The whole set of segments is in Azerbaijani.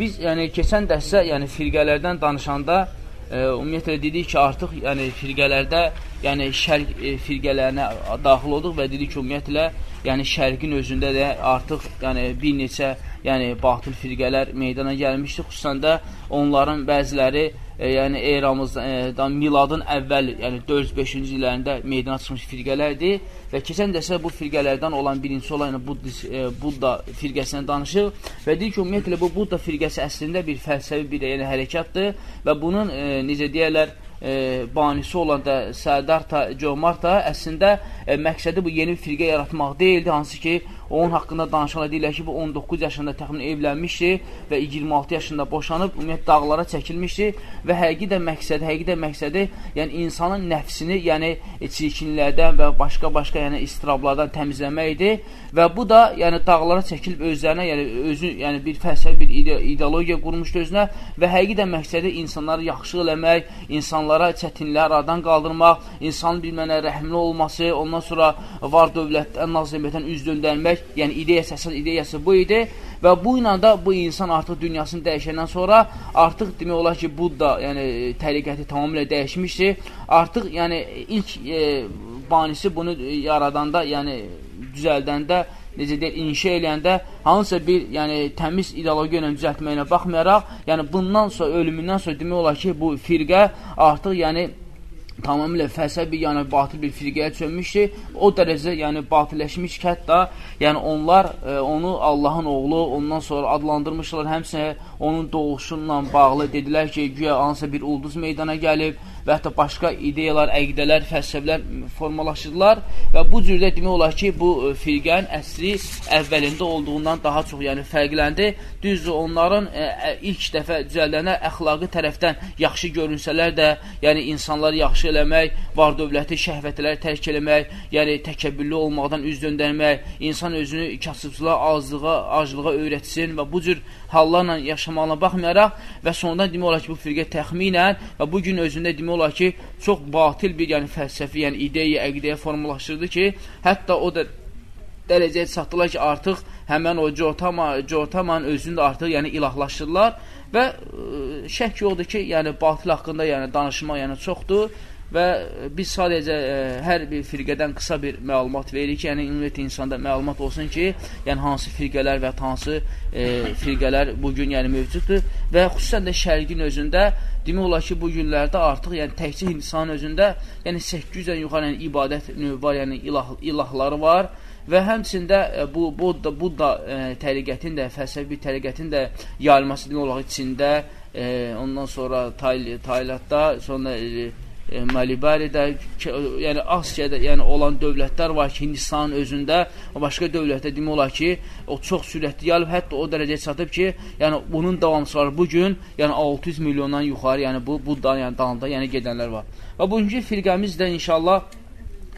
biz yəni keçən dərsdə yəni firqələrdən danışanda e, ümumiyyətlə dedik ki, artıq yəni firqələrdə yəni şərq e, firqələrinə daxil olduq və dedik ki, ümumiyyətlə yəni şərqin özündə də artıq yəni bir neçə yəni batıl firqələr meydana gəlmişdi. Xüsusən də onların bəziləri e, yəni eramızdan e, miladın əvvəl, yəni 405-ci illərində meydana çıxmış firqələrdir və keçən dəsə bu firqələrdən olan birinci olan yəni, Buddhist, e, Budda firqəsindən danışır və deyir ki, ümumiyyətlə bu Budda firqəsi əslində bir fəlsəfi bir yəni, hərəkatdır və bunun e, necə deyərlər e, banisi olan da Sədarta Comarta əslində e, məqsədi bu yeni firqə yaratmaq deyildi, hansı ki Onun haqqında danışanlar deyirlər ki, bu 19 yaşında təxmin evlənmişdi və 26 yaşında boşanıb, ümumiyyət dağlara çəkilmişdi və həqiqi məqsədi, həqiqi məqsədi, yəni insanın nəfsini, yəni çirkinlərdən və başqa-başqa yəni istirablardan təmizləmək idi və bu da yəni dağlara çəkilib özlərinə, yəni özü, yəni bir fəlsəfi bir ide ideologiya qurmuşdu özünə və həqiqi məqsədi insanları yaxşı eləmək, insanlara çətinliklər aradan qaldırmaq, insanın bir mənə rəhmli olması, ondan sonra var dövlətdən, nazimiyyətdən üz döndərmək yəni ideyası, əsas ideyası bu idi və bu ilə də bu insan artıq dünyasını dəyişəndən sonra artıq demək olar ki, Budda yəni təriqəti tamamilə dəyişmişdi. Artıq yəni ilk e, banisi bunu yaradanda, yəni düzəldəndə necə deyək, inşa eləyəndə hansısa bir yəni, təmiz ideologiya ilə düzəltməyinə baxmayaraq, yəni bundan sonra, ölümündən sonra demək olar ki, bu firqə artıq yəni tamamilə fəlsəfi, yəni batıl bir firqəyə çönmüşdü. O dərəcə, yəni batilləşmiş ki, hətta yəni onlar e, onu Allahın oğlu ondan sonra adlandırmışlar. Həmçinin onun doğuşunla bağlı dedilər ki, güya hansısa bir ulduz meydana gəlib və hətta başqa ideyalar, əqidələr, fəlsəfələr formalaşırlar və bu cürdə demək olar ki, bu e, firqənin əsli əvvəlində olduğundan daha çox yəni fərqləndi. Düzdür, onların ə, e, ilk dəfə düzəldənə əxlaqi tərəfdən yaxşı görünsələr də, yəni insanları yaxşı eləmək, var dövləti, şəhvətləri tərk eləmək, yəni təkəbbürlü olmaqdan üz döndərmək, insan özünü kasıbçılığa, azlığa, aclığa öyrətsin və bu cür hallarla yaşamağına baxmayaraq və sonradan demək olar ki, bu firqə təxminən və bu gün özündə demək olar ki, çox batil bir yəni fəlsəfi, yəni ideya, əqidəyə formalaşdırdı ki, hətta o da dərəcəyə çatdılar ki, artıq həmən o Jotama, Jotamanın özünü də artıq yəni ilahlaşdırırlar və ə, şək yoxdur ki, yəni batil haqqında yəni danışmaq yəni çoxdur və biz sadəcə ə, e, hər bir firqədən qısa bir məlumat veririk ki, yəni ümumiyyətlə insanda məlumat olsun ki, yəni hansı firqələr və hansı ə, e, firqələr bu gün yəni mövcuddur və xüsusən də şərqin özündə demək olar ki, bu günlərdə artıq yəni təkcə Hindistanın özündə yəni 800-dən yuxarı yəni ibadət növü var, yəni ilah, ilahları var və həmçində e, bu Budda, Budda ə, təriqətin də, fəlsəfi bir təriqətin də yayılması demək olar Çində, ə, ondan sonra Tay Taylandda, sonra ə, e, Malibaridə, yəni Asiyada yəni olan dövlətlər var ki, Hindistanın özündə, başqa dövlətdə demək olar ki, o çox sürətli gəlib, hətta o dərəcəyə çatıb ki, yəni bunun davamçıları bu gün, yəni 600 milyondan yuxarı, yəni bu Budda yəni dalında yəni gedənlər var. Və bugünkü firqəmiz də inşallah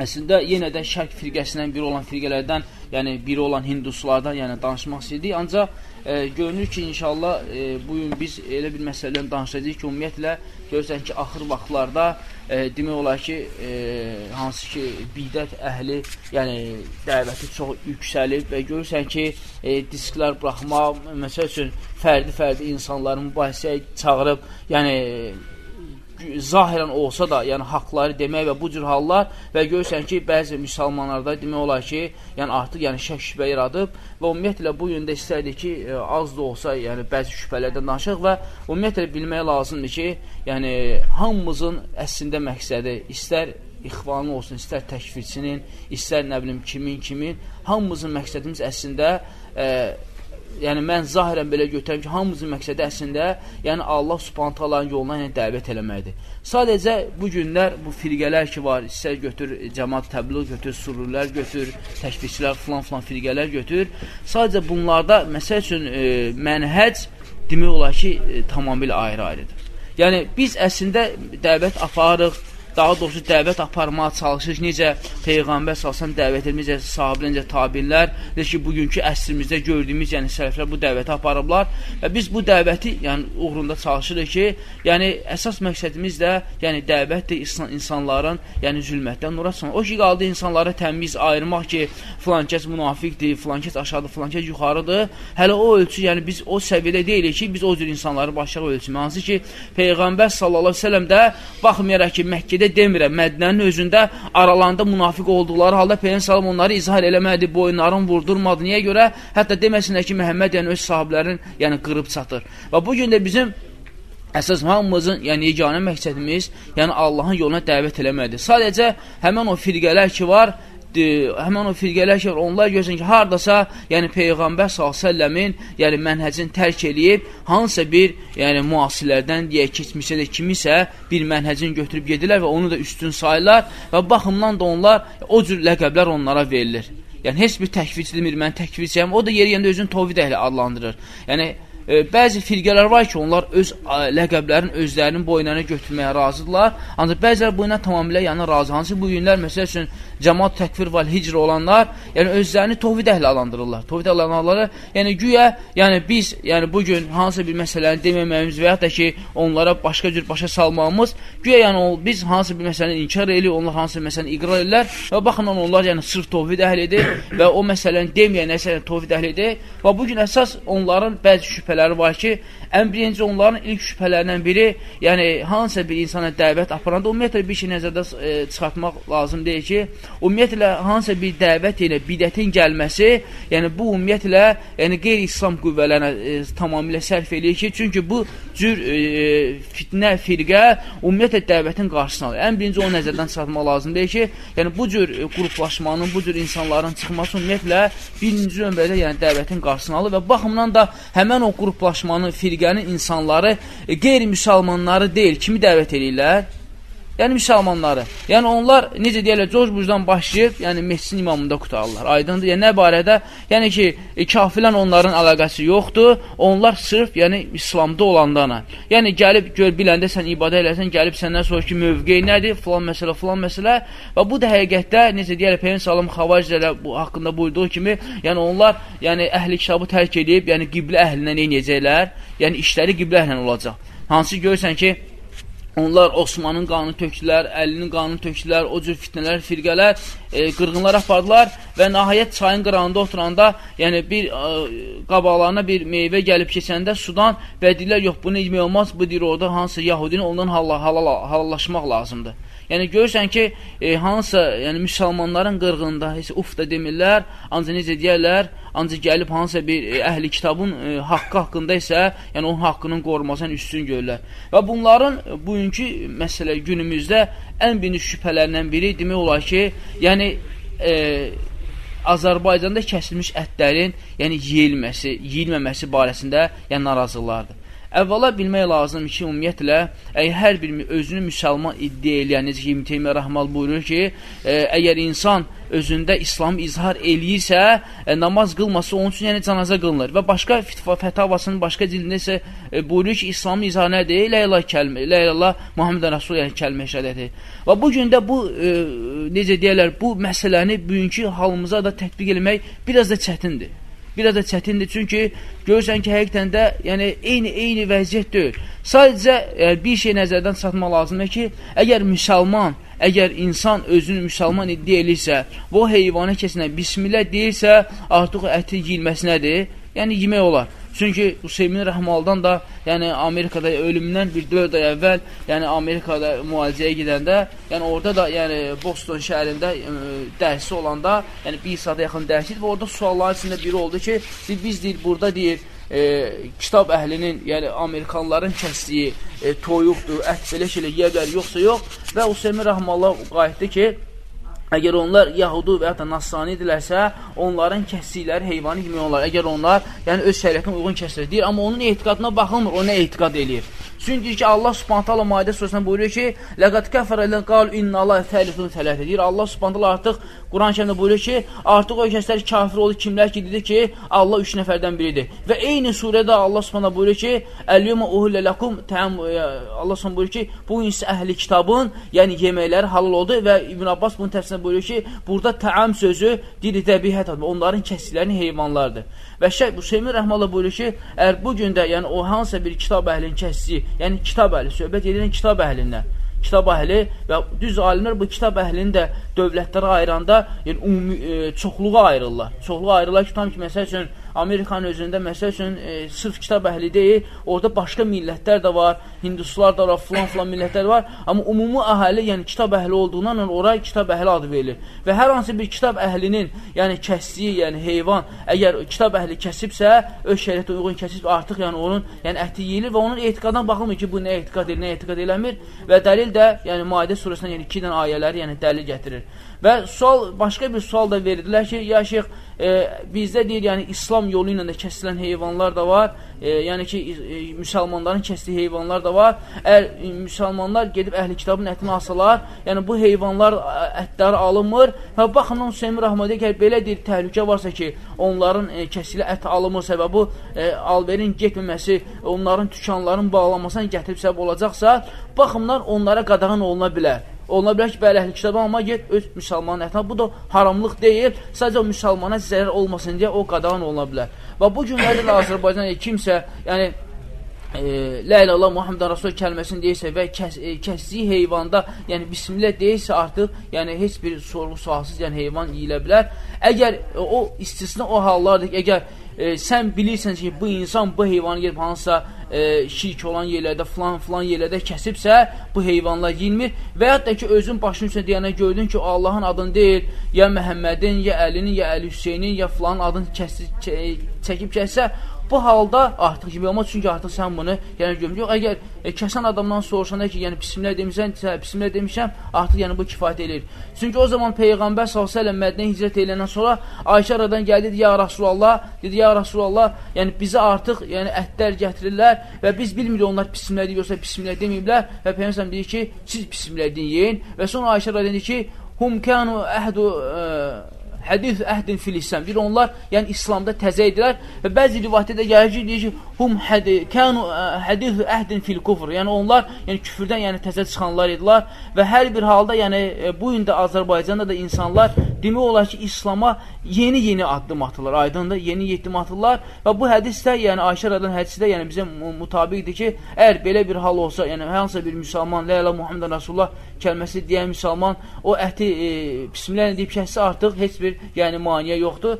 əslində yenə də şərq firqəsindən biri olan firqələrdən, yəni biri olan hinduslardan yəni danışmaq istədik. Ancaq e, görünür ki, inşallah e, bu gün biz elə bir məsələdən danışacağıq ki, ümumiyyətlə görürsən ki, axır vaxtlarda e, demək olar ki, e, hansı ki, bidət əhli, yəni dəvəti çox yüksəlib və görürsən ki, e, disklər buraxmaq, məsəl üçün, fərdi-fərdi insanları mübahisəyə çağırıb, yəni zahirən olsa da, yəni haqları demək və bu cür hallar və görürsən ki, bəzi müsəlmanlarda demək olar ki, yəni artıq yəni şək şübhə yaradıb və ümumiyyətlə bu yöndə istərdik ki, e, az da olsa, yəni bəzi şübhələrdən danışıq və ümumiyyətlə bilmək lazımdır ki, yəni hamımızın əslində məqsədi istər ixvanı olsun, istər təkfirçinin, istər nə bilim kimin, kimin, hamımızın məqsədimiz əslində e, yəni mən zahirən belə götürəm ki, hamımızın məqsədi əslində, yəni Allah Subhanahu taalanın yoluna yəni dəvət eləməkdir. Sadəcə bu günlər bu firqələr ki var, istər götür cəmaət təbliğ götür, sururlər götür, təkfirçilər filan-filan firqələr götür. Sadəcə bunlarda məsəl üçün e, mənhəc demək olar ki, e, tamamilə ayrı-ayrıdır. Yəni biz əslində dəvət aparırıq, daha doğrusu dəvət aparmağa çalışır. Necə Peyğəmbər salsam dəvət etmiş, necə sahabə, necə tabinlər, necə ki, bugünkü əsrimizdə gördüyümüz, yəni sələflər bu dəvəti aparıblar və biz bu dəvəti, yəni uğrunda çalışırıq ki, yəni əsas məqsədimiz də, yəni dəvətdir insan, insanların, yəni zülmətdən nura çıxmaq. O ki, qaldı insanlara təmiz ayırmaq ki, filan kəs münafiqdir, filan kəs aşağıdır, filan kəs yuxarıdır. Hələ o ölçü, yəni biz o səviyyədə deyilik ki, biz o cür insanları başqa ölçümü. Hansı ki, Peyğəmbər sallallahu əleyhi və səlləm də baxmayaraq ki, Məkkədə demirəm, Mədinənin özündə aralarında münafiq olduqları halda Peyğəmbər sallallahu onları izhar eləmədi, boyunlarını vurdurmadı. Niyə görə? Hətta deməsinlər ki, Məhəmməd yəni öz sahabilərin yəni qırıb çatır. Və bu gün də bizim Əsas hamımızın, yəni yeganə məqsədimiz, yəni Allahın yoluna dəvət eləmədir. Sadəcə həmən o firqələr ki var, həmən o firqələr ki, onlar görsən ki, haradasa, yəni Peyğəmbər s.ə.v-in yəni mənhəcini tərk eləyib, hansısa bir yəni müasirlərdən deyə keçmişsə də kimisə bir mənhəcini götürüb gedirlər və onu da üstün sayırlar və baxımdan da onlar o cür ləqəblər onlara verilir. Yəni, heç bir təkvir demir, mən təkvirçiyəm, o da yeri yəndə özünü tovhid əhli adlandırır. Yəni, e, bəzi firqələr var ki, onlar öz ləqəblərin özlərinin boynuna götürməyə razıdırlar. Ancaq bəzilər boyuna tamamilə yəni razı. Hansı bu günlər məsəl üçün cəmaat təkfir və hicr olanlar, yəni özlərini tovhid əhli adlandırırlar. Tovhid əhli yəni güya, yəni biz, yəni bu gün hansı bir məsələni deməməyimiz və ya da ki, onlara başqa cür başa salmağımız, güya yəni biz hansı bir məsələni inkar edirik, onlar hansı bir məsələni iqrar edirlər və baxın onlar yəni sırf tovhid əhlidir və o məsələni deməyən nəsə tovhid əhlidir və bu gün əsas onların bəzi şübhələri var ki, ən birinci onların ilk şübhələrindən biri, yəni hansısa bir insana dəvət aparanda ümumiyyətlə bir şey nəzərdə e, çıxartmaq lazım deyil ki, ümumiyyətlə hansısa bir dəvət ilə bidətin gəlməsi, yəni bu ümumiyyətlə yəni qeyri-İslam qüvvələrinə e, tamamilə sərf eləyir ki, çünki bu cür e, fitnə, firqə ümumiyyətlə dəvətin qarşısını alır. Ən birinci o nəzərdən çıxartmaq lazım deyil ki, yəni bu cür qruplaşmanın, bu cür insanların çıxması ümumiyyətlə birinci növbədə yəni dəvətin qarşısını alır və baxımdan da həmən o qruplaşmanın, firqə firqənin insanları e, qeyri-müsəlmanları deyil, kimi dəvət edirlər? Yəni müsəlmanları. Yəni onlar necə deyirlər, George Bushdan başlayıb, yəni Messin imamında qutarlar. Aydındır. Yəni nə barədə? Yəni ki, e, kafirlə onların əlaqəsi yoxdur. Onlar sırf, yəni İslamda olandana. Yəni gəlib gör biləndə sən ibadə eləsən, gəlib səndən soruş ki, mövqeyi nədir? Falan məsələ, falan məsələ. Və bu da həqiqətdə necə deyirlər, Peyğəmbər sallallahu xavacirlə bu haqqında buyurduğu kimi, yəni onlar, yəni əhli kitabı tərk edib, yəni qiblə əhlinə nə edəcəklər? Yəni işləri qiblə əhlinə olacaq. Hansı görürsən ki, Onlar Osmanın qanını tökdülər, Əlinin qanını tökdülər, o cür fitnələr, firqələr, e, qırğınlar apardılar və nəhayət çayın qırağında oturanda, yəni bir e, qabaqlarına bir meyvə gəlib keçəndə sudan və deyirlər, yox, bunu yemək olmaz, bu deyir orada hansı Yahudini ondan halal, halal, halallaşmaq lazımdır. Yəni görürsən ki, e, hansısa yəni müsəlmanların qırğında heç uf da demirlər, ancaq necə deyərlər, ancaq gəlib hansısa bir e, əhli kitabın e, haqqı haqqında isə, yəni onun haqqının qorunmasını üstün görürlər. Və bunların bugünkü məsələ günümüzdə ən birinci şübhələrindən biri demək olar ki, yəni e, Azərbaycanda kəsilmiş ətlərin, yəni yeyilməsi, yeyilməməsi barəsində yəni narazılıqlardır. Əvvəla bilmək lazımdır ki, ümumiyyətlə, əgər hər bir özünü müsəlman iddia eləyən, necə ki, İbn Teymiyyə Rəhmal buyurur ki, ə, əgər insan özündə İslamı izhar eləyirsə, ə, namaz qılması onun üçün yəni canazə qılınır. Və başqa fətavasının başqa cildində isə ə, buyurur ki, İslamın izhar nədir? Lə ilah kəlmə, lə ilah Muhammed Rasul yəni kəlmə şəhadəti. Və bu gün də bu ə, necə deyirlər, bu məsələni bugünkü halımıza da tətbiq etmək biraz da çətindir biraz da çətindir. Çünki görürsən ki, həqiqətən də yəni, eyni, eyni vəziyyət deyil. Sadəcə yəni, bir şey nəzərdən çatmaq lazımdır ki, əgər müsəlman, əgər insan özünü müsəlman iddia elirsə, bu heyvana kəsinə bismillah deyirsə, artıq əti yiyilməsi nədir? Yəni, yemək olar. Çünki Hüseymin Rəhmaldan da, yəni Amerikada ölümündən bir 4 ay əvvəl, yəni Amerikada müalicəyə gedəndə, yəni orada da, yəni Boston şəhərində ə, e, dərsi olanda, yəni bir saata yaxın dərsi və orada sualların içində biri oldu ki, biz deyir, burada deyir, e, kitab əhlinin, yəni Amerikanların kəsdiyi e, toyuqdur, ət belə şeylə yeyə bilər, yoxsa yox. Və Hüseymin Rəhmallah qayıtdı ki, Əgər onlar Yahudu və ya da Nasrani idilərsə, onların kəsdikləri heyvanı yemək olar. Əgər onlar, yəni öz şəriətinə uyğun kəsilir. Deyir, amma onun etiqadına baxılmır, o nə etiqad eləyir. Çünki ki Allah Subhanahu taala Maidə surəsində buyurur ki: "Laqad kafara lan qal inna Allah thalithu thalatha." Deyir Allah Subhanahu taala artıq Quran-Kərimdə buyurur ki, artıq o kəslər kafir oldu kimlər ki dedi ki, Allah 3 nəfərdən biridir. Və eyni surədə Allah Subhanahu buyurur ki: "Əl-yevmə uhillə lakum ta'am." Allah Subhanahu buyurur ki, bu insi əhli kitabın, yəni yeməkləri halal oldu və İbn Abbas bunun təfsirində buyurur ki, burada ta'am sözü diri təbiət adı, onların kəsdikləri heyvanlardır. Və Şeyh Hüseymin Rəhmallah buyurur ki, əgər bu gün də, yəni o hansısa bir kitab əhlinin kəsdiyi, yəni kitab əhli, söhbət edirən kitab əhlindən, kitab əhli və düz alimlər bu kitab əhlini də dövlətlərə ayıranda, yəni ümumi e, çoxluğa ayırırlar. Çoxluğa ayırırlar ki, tam ki, məsəl üçün Amerikanın özündə məsəl üçün e, sırf kitab əhli deyil, orada başqa millətlər də var, hinduslar da var, filan-filan millətlər var, amma ümumi əhali, yəni kitab əhli olduğundan ora kitab əhli adı verilir. Və hər hansı bir kitab əhlinin, yəni kəsdiyi, yəni heyvan, əgər kitab əhli kəsibsə, öz şəriətə uyğun kəsib, artıq yəni onun yəni əti yeyilir və onun etiqadına baxılmır ki, bu nə etiqad edir, nə etiqad eləmir və dəlil də yəni Maidə surəsindən yəni 2 dənə ayələri yəni dəlil gətirir. Və sual, başqa bir sual da verdilər ki, ya şeyx, e, bizdə deyir, yəni İslam yolu ilə də kəsilən heyvanlar da var, e, yəni ki, e, müsəlmanların kəsdiyi heyvanlar da var. Əgər e, müsəlmanlar gedib əhli kitabın ətini alsalar, yəni bu heyvanlar ətləri alınmır və baxımdan Hüseyin Rəhmədə ki, belə deyir, təhlükə varsa ki, onların e, kəsilə ət alınmır səbəbi e, alverin getməməsi, onların dükanların bağlanmasına gətirib səbəb olacaqsa, baxımdan onlara qadağan oluna bilər. Oluna bilər ki, bəli, əhli kitabı alma, get öz müsəlmanın ətinə. Bu da haramlıq deyil, sadəcə müsəlmana zərər olmasın deyə o qadağan oluna bilər. Və bu günlərdə də Azərbaycan kimsə, yəni e, Lə ilə Allah Muhammed Rasul kəlməsini deyirsə və kəs, e, kəsdiyi heyvanda, yəni bismillah deyirsə artıq, yəni heç bir sorğu sualsız yəni heyvan yeyilə bilər. Əgər e, o istisna o hallardır ki, əgər e, sən bilirsən ki, bu insan bu heyvanı gedib hansısa e, şirk olan yerlərdə, filan filan yerlərdə kəsibsə, bu heyvanlar yilmir və yaxud da ki, özün başın üstə deyənə gördün ki, Allahın adını deyil, ya Məhəmmədin, ya Əlinin, ya Əli Hüseynin, ya filan adını kəsib, çəkib kəssə, Bu halda artıq kimi olmaz, çünki artıq sən bunu yəni görmür. Yox, əgər e, kəsən adamdan soruşanda ki, yəni bismillah demişsən, bismillah demişəm, artıq yəni bu kifayət eləyir. Çünki o zaman Peyğəmbər sallallahu əleyhi Mədinəyə hicrət edəndən sonra Ayşə radan gəldi, dedi, ya Rasulullah, dedi, ya Rasulullah, yəni bizə artıq yəni ətlər gətirirlər və biz bilmirik onlar bismillah deyir, yoxsa bismillah deməyiblər və Peyğəmbər deyir ki, siz bismillah deyin və sonra Ayşə radan dedi ki, hum kanu əhdu ə, e, hədis əhdin fil İslam. Deyir, onlar yəni İslamda təzə idilər və bəzi rivayətdə gəlir ki, deyir ki, hum hədi, kanu hədis əhdin fil kufr. Yəni onlar yəni küfrdən yəni təzə çıxanlar idilər və hər bir halda yəni e, bu gün də Azərbaycanda da insanlar demək olar ki, İslama yeni-yeni addım atırlar. Aydındır, yeni addım atırlar və bu hədisdə, yəni Ayşə rədən hədisdə yəni bizə mutabiqdir ki, əgər belə bir hal olsa, yəni hansısa bir müsəlman, la ilahe Muhammed Rasulullah kəlməsi deyən müsəlman o əti e, bismillah deyib kəssə artıq heç bir yəni maniyə yoxdur.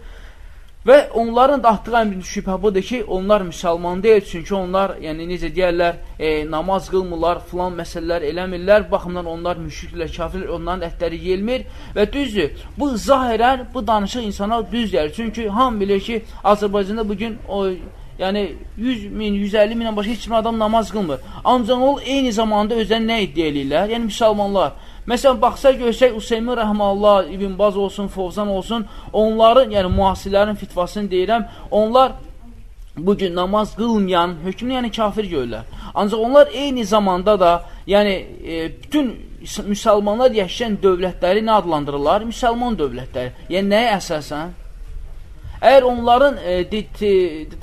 Və onların da atdığı şübhə budur ki, onlar müsəlman deyil, çünki onlar, yəni necə deyərlər, e, namaz qılmırlar, filan məsələlər eləmirlər, baxımdan onlar müşriklər, kafirlər, onların ətləri yelmir və düzdür, bu zahirən, bu danışıq insana düz gəlir, çünki ham bilir ki, Azərbaycanda bugün o yəni 100 min, 150 mindən başqa heç bir adam namaz qılmır. Ancaq o eyni zamanda özlərini nə iddia edirlər? Yəni müsəlmanlar. Məsələn, baxsa görsək Hüseymin Rəhmallah, İbn Baz olsun, Fovzan olsun, onların, yəni müasirlərin fitvasını deyirəm, onlar bugün namaz qılmayan hökmünü, yəni kafir görürlər. Ancaq onlar eyni zamanda da, yəni e, bütün müsəlmanlar yaşayan dövlətləri nə adlandırırlar? Müsəlman dövlətləri. Yəni nəyə əsasən? Əgər onların e,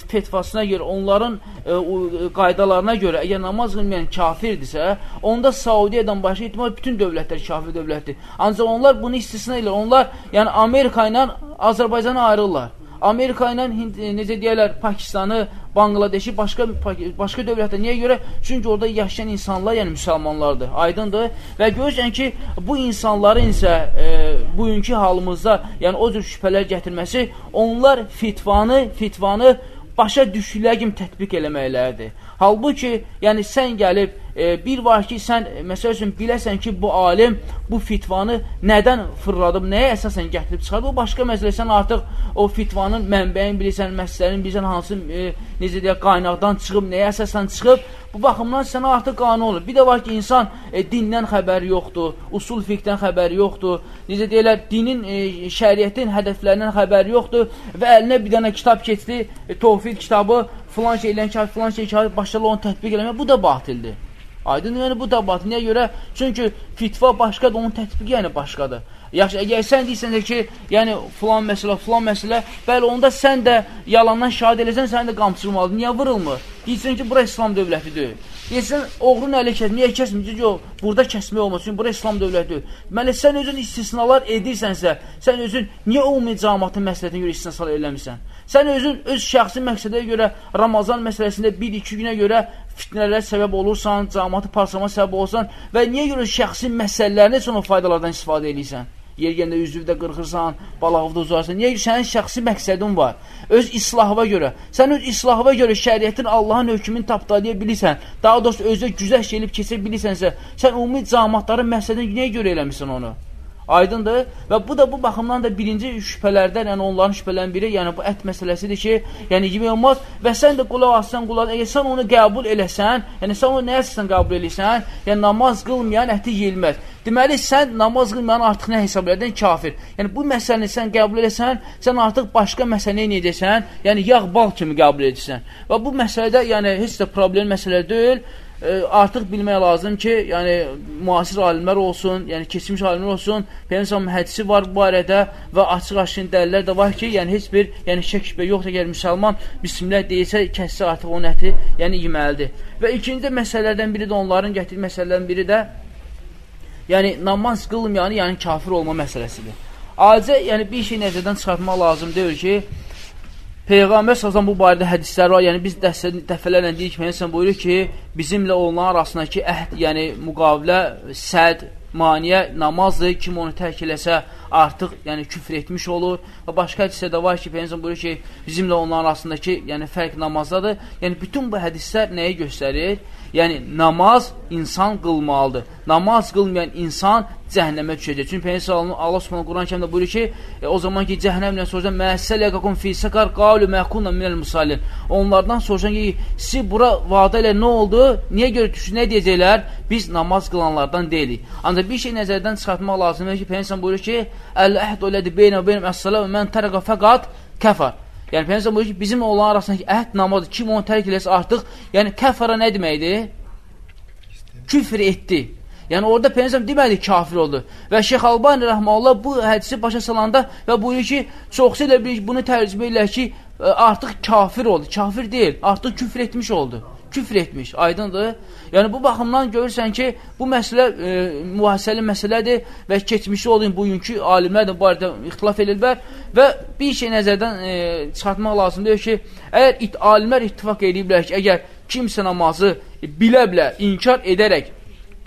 fetvasına görə, onların e, qaydalarına görə, əgər namaz qılmayan kafirdirsə, onda Saudiyadan başqa ehtimal bütün dövlətlər kafir dövlətdir. Ancaq onlar bunu istisna edir. Onlar, yəni Amerika ilə Azərbaycanı ayrılırlar. Amerika ilə e, necə deyərlər, Pakistanı, Bangladeşi, başqa başqa dövlətlər. Niyə görə? Çünki orada yaşayan insanlar, yəni müsəlmanlardır. Aydındır? Və görürsən ki, bu insanların isə e, bugünkü halımızda, yəni o cür şübhələr gətirməsi, onlar fitvanı, fitvanı başa düşdükləri kimi tətbiq eləməkləridir. Halbuki, yəni sən gəlib, e, bir var ki, sən, e, məsəl üçün, biləsən ki, bu alim bu fitvanı nədən fırladıb, nəyə əsasən gətirib çıxarıb, o başqa məsələ, sən artıq o fitvanın mənbəyin bilirsən, məsələnin bilirsən, hansı, e, necə deyək, qaynaqdan çıxıb, nəyə əsasən çıxıb, bu baxımdan sənə artıq qanun olur. Bir də var ki, insan e, dindən xəbəri yoxdur, usul fiqdən xəbəri yoxdur, necə deyirlər, dinin, e, şəriyyətin hədəflərindən xəbəri yoxdur və əlinə bir dənə kitab keçdi, e, tovfid kitabı, filan şey eləyən kafir, filan şey kafir, başlar onu tətbiq eləmək, bu da batildir. Aydın, yəni bu da batil. Niyə görə? Çünki fitva başqadır, onun tətbiqi yəni başqadır. Yaxşı, əgər sən deyirsən ki, yəni filan məsələ, filan məsələ, bəli, onda sən də yalandan şahid eləsən, sən də qamçılmalıdır. Niyə vurulmur? Deyirsən ki, bura İslam dövləti deyil. Deyirsən, oğrun əli kəs, niyə kəsmir? Yox, burada kəsmək olmaz, çünki bura İslam dövləti deyil. Deməli, sən özün istisnalar edirsənsə, sən özün niyə ümumi cəmatın məsləhətinə görə istisnalar eləmirsən? Sən özün öz şəxsi məqsədə görə Ramazan məsələsində 1-2 günə görə fitnələrə səbəb olursan, cəmatı parçalama səbəb olursan və niyə görə şəxsi məsələlərini sonra faydalardan istifadə edirsən? yer gəndə üzvdə qırxırsan, balağıvda uzarsan. Niyə ki, sənin şəxsi məqsədin var. Öz islahına görə. Sən öz islahına görə şəriətin Allahın hökmünü tapdalaya bilirsən. Daha doğrusu özə güzəş gəlib keçə bilirsənsə, sən ümumi cəmaatların məqsədini niyə görə eləmirsən onu? Aydındır? Və bu da bu baxımdan da birinci şübhələrdən, yəni onların şübhələrin biri, yəni bu ət məsələsidir ki, yəni yemək olmaz və sən də qulaq assan, qulaq, əgər sən onu qəbul eləsən, yəni sən onu nəyə əsasən qəbul eləsən, yəni namaz qılmayan əti yeyilməz. Deməli, sən namaz qılmayan artıq nə hesab elədin? Kafir. Yəni bu məsələni sən qəbul eləsən, sən artıq başqa məsələyə nə edəsən? Yəni yağ bal kimi qəbul edirsən. Və bu məsələdə yəni heç də problem məsələ deyil e, artıq bilmək lazım ki, yəni müasir alimlər olsun, yəni keçmiş alimlər olsun, Peyğəmbər hədisi var bu barədə və açıq-aşkın dəlillər də var ki, yəni heç bir yəni şək şübhə yoxdur, əgər müsəlman bismillah deyilsə, kəssə artıq onun əti yəni yeməlidir. Və ikinci məsələlərdən biri də onların gətirdiyi məsələlərdən biri də yəni namaz qılmayanı, yəni kafir olma məsələsidir. Acə, yəni bir şey nəzərdən çıxartmaq lazım deyil ki, Peyğəmbər sazan bu barədə hədislər var. Yəni biz dəfə, dəfələrlə ki, Peyğəmbər buyurur ki, bizimlə onların arasındakı əhd, yəni müqavilə, səd, maniyə namazdır. Kim onu tərk eləsə artıq yəni küfr etmiş olur. Və başqa hədisdə var ki, Peyğəmbər buyurur ki, bizimlə onların arasındakı yəni fərq namazdadır. Yəni bütün bu hədislər nəyi göstərir? Yəni namaz insan qılmalıdır. Namaz qılmayan insan cəhənnəmə düşəcək. Çünki Peyğəmbər Allah Subhanahu Quran-Kərimdə buyurur ki, e, o zaman ki cəhənnəmlə soruşan məsələyəqakum fi sakar qalu məkunna minel musallin. Onlardan soruşan ki, siz bura vada ilə nə oldu? Niyə görə düşdü? Nə deyəcəklər? Biz namaz qılanlardan deyilik. Ancaq bir şey nəzərdən çıxartmaq lazımdır ki, Peyğəmbər buyurur ki, "Əl-əhdu lədi beynə beynəm əs-salat və mən tərəqa fəqat kəfər." Yəni Peyğəmbər buyurur ki, bizim olan arasındakı əhd namazdır. Kim onu tərk eləsə artıq, yəni kəfara nə deməkdir? Küfr etdi. Yəni orada Peyğəmbər demədi kafir oldu. Və Şeyx Albani rəhməhullah bu hədisi başa salanda və buyurur ki, çoxsu ilə bir bunu tərcümə elə ki, artıq kafir oldu. Kafir deyil, artıq küfr etmiş oldu küfr etmiş, aydındır. Yəni, bu baxımdan görürsən ki, bu məsələ e, mühasəli məsələdir və keçmişi olun bugünkü alimlər də bu arada ixtilaf edirlər və bir şey nəzərdən e, çıxartmaq lazımdır ki, əgər it, alimlər ittifak ediblər ki, əgər kimsə namazı bilə-bilə inkar edərək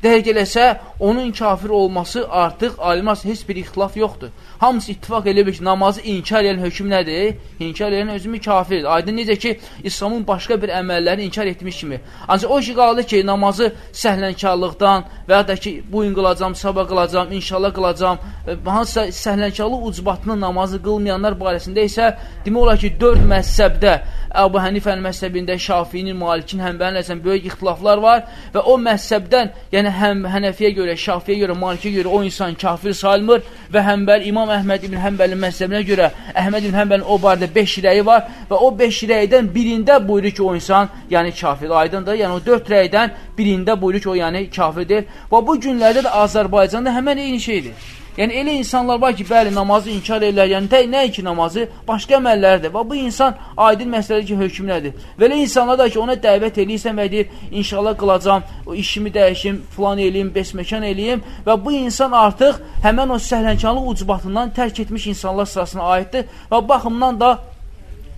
dərk eləsə, onun kafir olması artıq alimlər heç bir ixtilaf yoxdur. Hamısı ittifak edir ki, namazı inkar edən hökm nədir? İnkar edən özümü kafirdir. Aydın necə ki, İslamın başqa bir əməllərini inkar etmiş kimi. Ancaq o ki, qaldı ki, namazı səhlənkarlıqdan və ya da ki, bu gün qılacam, sabah qılacam, inşallah qılacam, e, hansısa səhlənkarlıq ucbatını namazı qılmayanlar barəsində isə demək olar ki, dörd məzhəbdə Əbu Hənifənin məzhəbində, Şafinin, Malikin, Həmbənin əsən böyük ixtilaflar var və o məzhəbdən, yəni həm Hənəfiyə görə, Şafiyə görə, Malikiyə görə o insan kafir salmır və Həmbəl, İmam Əhməd ibn Həmbəlin məzhəbinə görə Əhməd ibn Həmbəlin o barədə 5 rəyi var və o 5 rəydən birində buyurur ki, o insan yəni kafir, aydındır. Yəni o 4 rəydən birində buyurur ki, o yəni kafirdir. Və bu günlərdə də Azərbaycanda həmən eyni şeydir. Yəni elə insanlar var ki, bəli, namazı inkar edirlər. Yəni tə, nə ki namazı, başqa əməllərdir. Və bu insan aydın məsələdir ki, hökm nədir? Və elə insanlar da ki, ona dəvət eləyirsən və deyir, inşallah qılacam, işimi dəyişim, filan eləyim, besməkan eləyim və bu insan artıq həmən o səhlənkarlıq ucbatından tərk etmiş insanlar sırasına aiddir və baxımdan da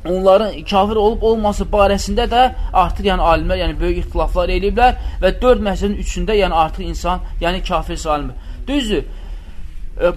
onların kafir olub olması barəsində də artıq yəni alimlər yəni böyük ixtilaflar eləyiblər və 4 məsələnin üçündə yəni artıq insan yəni kafir salimdir. Düzdür?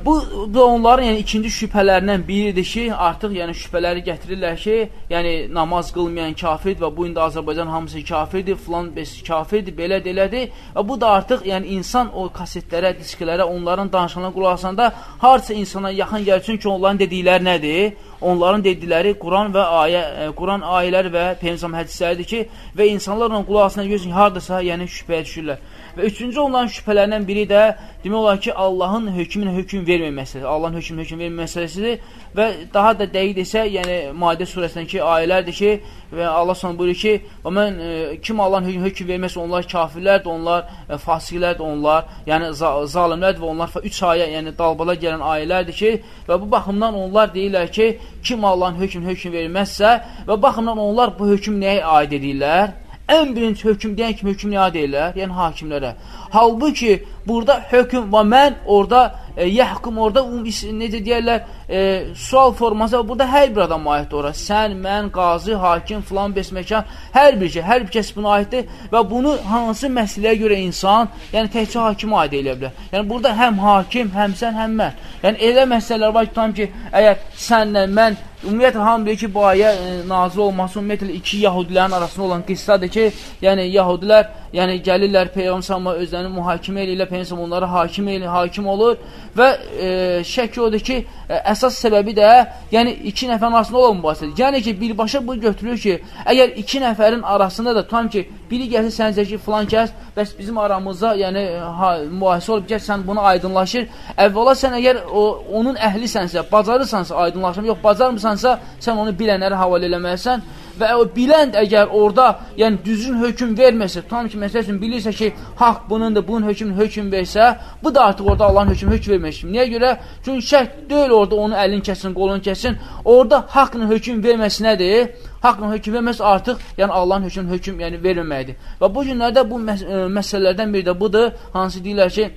Bu da onların yəni ikinci şübhələrindən biridir ki, artıq yəni şübhələri gətirirlər ki, yəni namaz qılmayan kafirdir və bu indi Azərbaycan hamısı kafirdir, filan bes kafirdir, belə elədir. Və bu da artıq yəni insan o kasetlərə, disklərə, onların danışanlarına qulaq asanda harca insana yaxın gəlsin ki, onların dedikləri nədir? onların dedikləri Quran və ayə, e, Quran ayələri və Peyğəmbər hədisləridir ki, və insanlar onun qulağına gözün hardasa, yəni şübhəyə düşürlər. Və üçüncü onların şübhələrindən biri də demək olar ki, Allahın hökmünə hökm vermə məsələsi, Allahın hökmünə hökm vermə məsələsidir və daha da dəqiq desə, yəni Maidə surəsindəki ayələrdir ki, və Allah sonra buyurur ki, və mən e, kim Allahın hökm, hökm verməsə, onlar kafirlərdir, onlar e, fasiqlərdir, onlar, yəni zalimlərdir və onlar üç ayə, yəni dalbala gələn ayələrdir ki, və bu baxımdan onlar deyirlər ki, kim Allahın hökm, hökm verməzsə və baxımdan onlar bu hökm nəyə aid edirlər? Ən birinci hökm deyən kimi hökm nə deyirlər? Yəni hakimlərə. Halbuki burada hökm və mən orada e, yəhkum orada um, necə deyərlər e, sual forması burada hər bir adam aiddir ora. Sən, mən, qazi, hakim, filan besməkan hər bir şey, hər bir kəs buna aiddir və bunu hansı məsələyə görə insan, yəni təkcə hakim aid edə bilər. Yəni burada həm hakim, həm sən, həm mən. Yəni elə məsələlər var ki, tam ki, əgər sənlə mən Ümumiyyətlə, hamı bilir ki, bu ayə e, nazil olması ümumiyyətlə iki yahudilərin arasında olan qissadır ki, yəni yahudilər yəni gəlirlər Peyğəmbər özlərini mühakimə eləyirlər, Peyğəmbər onlara hakim hakim olur və e, şək odur ki, e, əsas səbəbi də yəni iki nəfərin arasında olan mübahisədir. Yəni ki, birbaşa bu götürülür ki, əgər iki nəfərin arasında da tam ki, biri gəlsə səncə ki, filan kəs, bəs bizim aramızda yəni ha, mübahisə olub, gəl sən bunu aydınlaşır. Əvvəla sən əgər o, onun əhlisənsə, bacarırsansa aydınlaşır, yox bacarmırsansa, sən onu bilənlərə havalə eləməlisən və o bilənd əgər orada, yəni düzgün hökm verməsə, tam ki, məsəl üçün bilirsə ki, haqq bunundur, bunun hökmünü hökm versə, bu da artıq orada Allahın hökmü hökm vermək kimi. Niyə görə? Çünki şərt deyil orada onun əlini kəsin, qolunu kəsin. Orada haqqla hökm verməsi nədir? Haqqla hökm verməsi artıq, yəni Allahın hökmünü hökm yəni verməməkdir. Və bu günlərdə bu məs ə, məsələlərdən biri də budur, hansı deyirlər ki,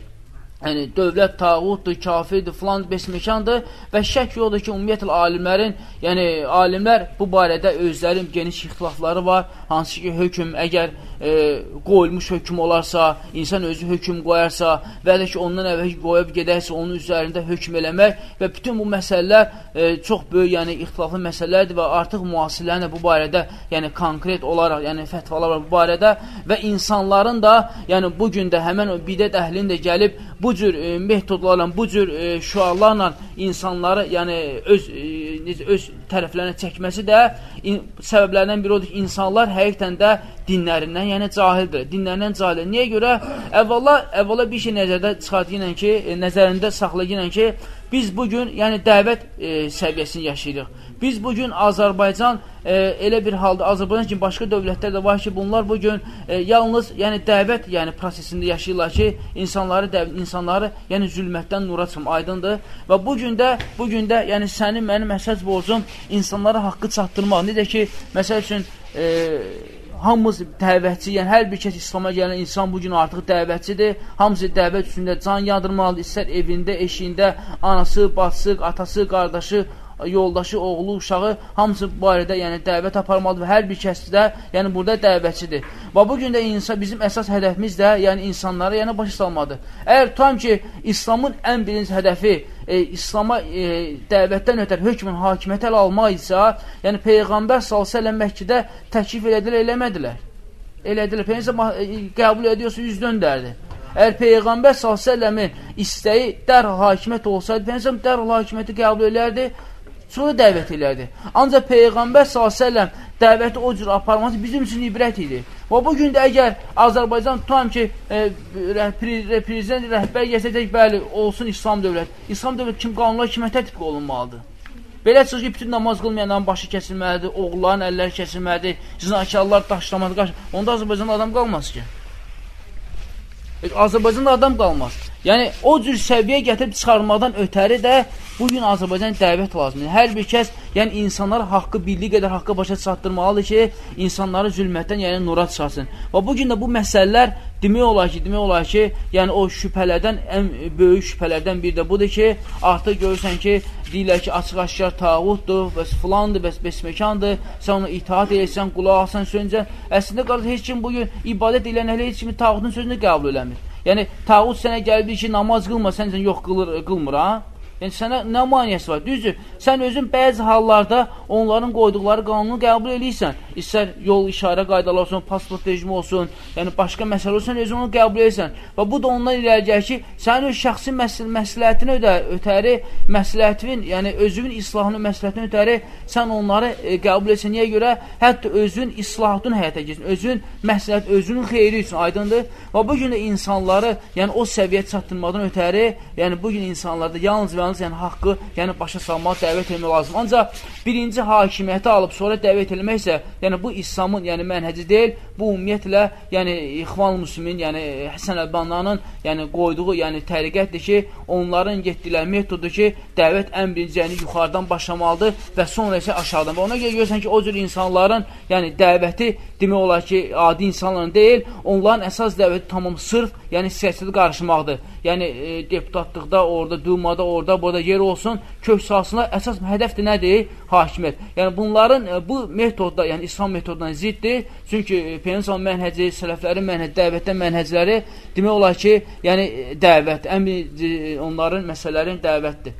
yəni dövlət tağutdur, kafirdir, filan besməkandır və şək yoxdur ki, ümumiyyətlə alimlərin, yəni alimlər bu barədə özlərin geniş ixtilafları var, hansı ki, hökm əgər e, qoyulmuş hökm olarsa, insan özü hökm qoyarsa və ya ki, ondan əvvəl qoyub gedərsə, onun üzərində hökm eləmək və bütün bu məsələlər e, çox böyük, yəni ixtilaflı məsələlərdir və artıq müasirlərin də bu barədə, yəni konkret olaraq, yəni fətvalar var bu barədə və insanların da, yəni bu gün də həmən o bidət əhlinin də gəlib bu cür e, metodlarla, bu cür e, şüarlarla insanları, yəni öz e, öz tərəflərinə çəkməsi də in, səbəblərdən biri odur ki, insanlar həqiqətən də dinlərindən, yəni cahildir. Dinlərindən cahildir. Niyə görə? Əvvəla, əvvəla bir şey nəzərdə çıxartıyla ki, e, nəzərində saxlayıyla ki, biz bugün yəni dəvət e, səviyyəsini yaşayırıq. Biz bugün Azərbaycan e, elə bir halda Azərbaycan kimi başqa dövlətlər də var ki, bunlar bugün e, yalnız yəni dəvət yəni prosesində yaşayırlar ki, insanları dəvət, insanları yəni zülmətdən nura çıxım aydındır. Və bu gün də bu gün də yəni sənin mənim məsəl borcum insanlara haqqı çatdırmaq. Necə ki, məsəl üçün e, hamımız dəvətçi, yəni hər bir kəs İslam'a gələn insan bugün artıq dəvətçidir. Hamısı dəvət üstündə can yadırmalıdır, istər evində, eşiyində, anası, bacısı, atası, qardaşı, yoldaşı, oğlu, uşağı hamısı bu barədə yəni dəvət aparmalıdır və hər bir kəs də yəni burada dəvətçidir. Və bu gün də insan bizim əsas hədəfimiz də yəni insanları yəni başa salmadır. Əgər tutam ki, İslamın ən birinci hədəfi e, İslama e, dəvətdən ötər hökmün hakimiyyət ələ almaq isə, yəni Peyğəmbər s.ə.v Məkkədə təklif elədilər, eləmədilər. Elədilər. Peyğəmbər e, qəbul ediyorsa yüz döndərdi. Əgər Peyğəmbər s.ə.v-in istəyi dərhal hakimiyyət olsaydı, Peyğəmbər dərhal hakimiyyəti qəbul edərdi, sonra dəvət elədi. Ancaq Peyğəmbər s.ə.v dəvəti o cür aparması bizim üçün ibrət idi. Və bu gün də əgər Azərbaycan tutam ki, e, prezident rəhbər gəsəcək, bəli, olsun İslam dövlət. İslam dövlət kim qanunlar kimə tətbiq olunmalıdır? Belə çıxır ki, bütün namaz qılmayanların başı kəsilməlidir, oğulların əlləri kəsilməlidir, zinakarlar daşlamalıdır. Onda Azərbaycanda adam qalmaz ki. Azərbaycanda adam qalmaz. Yəni, o cür səviyyə gətirib çıxarmaqdan ötəri də bugün Azərbaycan dəvət lazımdır. Hər bir kəs, yəni insanlar haqqı bildiyi qədər haqqı başa çatdırmalıdır ki, insanları zülmətdən, yəni nura çıxarsın. Və bugün də bu məsələlər demək olar ki, demək olar ki, yəni o şübhələrdən, ən böyük şübhələrdən biri də budur ki, artıq görürsən ki, deyirlər ki, açıq-aşkar tağutdur, bəs filandır, bəs besməkandır, sən ona itaat edirsən, qulaq alsan, söncən. Əslində, qarşı, heç kim bugün ibadət edən hələ heç kimi tağutun sözünü qəbul eləmir. Yəni, tağut sənə gəldi ki, namaz qılma, sən yox qılır, qılmır, ha? Yəni, sənə nə maniyəsi var? Düzdür, sən özün bəzi hallarda onların qoyduqları qanunu qəbul edirsən. İstər yol işarə qaydaları olsun, pasport rejimi olsun, yəni başqa məsələ olsun, özün onu qəbul edirsən. Və bu da ondan irəli gəlir ki, sənin öz şəxsi məs məsləhətini ödə, ötəri, məsləhətin, yəni özünün islahını, məsləhətini ötəri sən onları e, qəbul etsən. Niyə görə? Hətta özün islahatını həyata keçsin, özün məsləhət, özünün xeyri üçün aydındır. Və bu gün də insanları, yəni o səviyyə çatdırmadan ötəri, yəni bu gün insanlarda yalnız və yalnız yəni haqqı, yəni başa salmaq, dəvət etmək lazım. Ancaq birinci hakimiyyəti alıb sonra dəvət etmək isə, yəni bu İslamın, yəni mənhəci deyil, bu ümumiyyətlə, yəni İxvan Müslümin, yəni Həsən Əlbanlanın, yəni qoyduğu, yəni təriqətdir ki, onların getdikləri metoddur ki, dəvət ən birinci yəni yuxarıdan başlamalıdır və sonra isə aşağıdan. Və ona görə görürsən ki, o cür insanların, yəni dəvəti demək olar ki, adi insanların deyil, onların əsas dəvəti tamam sırf, yəni siyasətə qarışmaqdır. Yəni e, deputatlıqda, orada, dumada, orada, burada yer olsun, kök salsınlar. Əsas hədəfdir nədir? Hakimiyyət. Yəni bunların e, bu metodda, yəni İslam metodundan ziddir. Çünki e, Peyğəmbər mənhəci, sələflərin mənhəci, dəvətdən mənhəcləri demək olar ki, yəni dəvət, ən e, onların məsələlərin dəvətdir.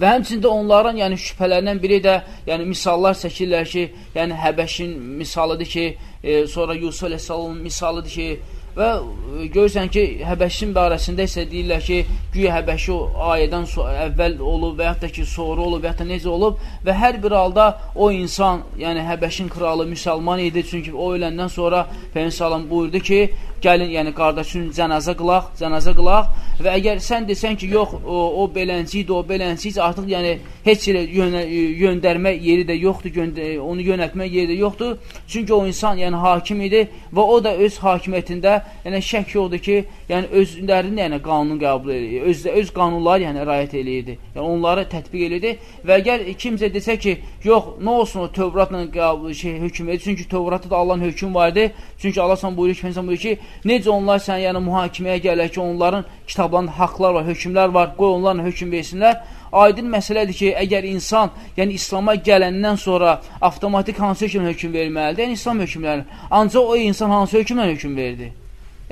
Və həmçində onların yəni şübhələrindən biri də, yəni misallar çəkirlər ki, yəni Həbəşin misalıdır ki, e, sonra Yusuf əleyhissalamın misalıdır ki, və e, görürsən ki, Həbəşin barəsində isə deyirlər ki, güya Həbəşi ayədən əvvəl olub və yaxud da ki, sonra olub və yaxud da necə olub və hər bir halda o insan, yəni Həbəşin kralı müsəlman idi, çünki o öləndən sonra Peyğəmbər sallam buyurdu ki, gəlin, yəni qardaşın cənazə qılaq, cənazə qılaq və əgər sən desən ki, yox, o, o belənci idi, o belənci idi, artıq yəni heç yerə yönə, yöndərmə yeri də yoxdur, göndə, onu yönəltmə yeri də yoxdur. Çünki o insan yəni hakim idi və o da öz hakimiyyətində yəni şək yoxdur ki, yəni özlərinin yəni qanunu qəbul edir, öz öz qanunları yəni riayət eləyirdi. Yəni onları tətbiq eləyirdi və əgər kimsə desə ki, yox, nə olsun o Tövratla qəbul şey hökm edir, çünki Tövratda da Allahın hökmü var idi. Çünki Allah sən buyurur ki, insan buyurur ki, necə onlar sən yəni mühakiməyə gələr ki, onların kitablarında haqlar var, hökmlər var, qoy onlarla hökm versinlər aydın məsələdir ki, əgər insan, yəni İslama gələndən sonra avtomatik hansı hökmlə hökm verməlidir? Yəni İslam hökmləri. Ancaq o insan hansı hökmlə hökm verdi?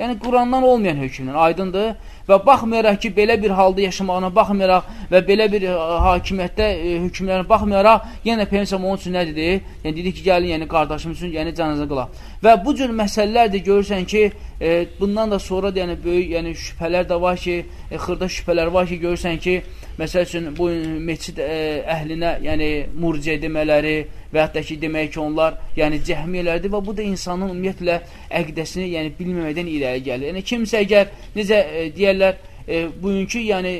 Yəni Qurandan olmayan hökmlə, aydındır. Və baxmayaraq ki, belə bir halda yaşamağına baxmayaraq və belə bir ə, e, hakimiyyətdə ə, e, hökmlərə baxmayaraq, yenə Peygəmbər onun üçün nə dedi? Yəni dedi ki, gəlin, yəni qardaşım üçün, yəni cənazə qılaq. Və bu cür məsələlər də görürsən ki, e, bundan da sonra da yəni böyük, yəni şübhələr də var ki, e, xırda şübhələr var ki, görürsən ki, Məsəl üçün, bu meçid ə, əhlinə, yəni murciə demələri və hətta ki, demək ki, onlar yəni cəhmiyyələrdir və bu da insanın ümumiyyətlə əqdəsini yəni bilməməkdən irəli gəlir. Yəni kimsə əgər necə ə, e, deyərlər, e, bugünkü yəni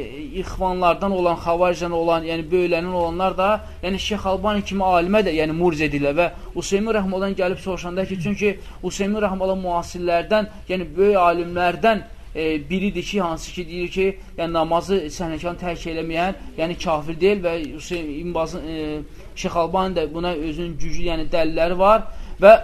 ixvanlardan olan, xavaricdən olan, yəni böylənin olanlar da, yəni Şeyx Albani kimi alimə də yəni murc edirlər və Useymi Rəhmadan gəlib soruşanda ki, çünki Useymi Rəhmadan müasirlərdən, yəni böyük alimlərdən e, biridir ki, hansı ki deyir ki, yəni namazı səhnəkan tərk eləməyən, yəni kafir deyil və Hüseyin İmbazın e, Şeyx Albani də buna özünün güclü, yəni dəlilləri var və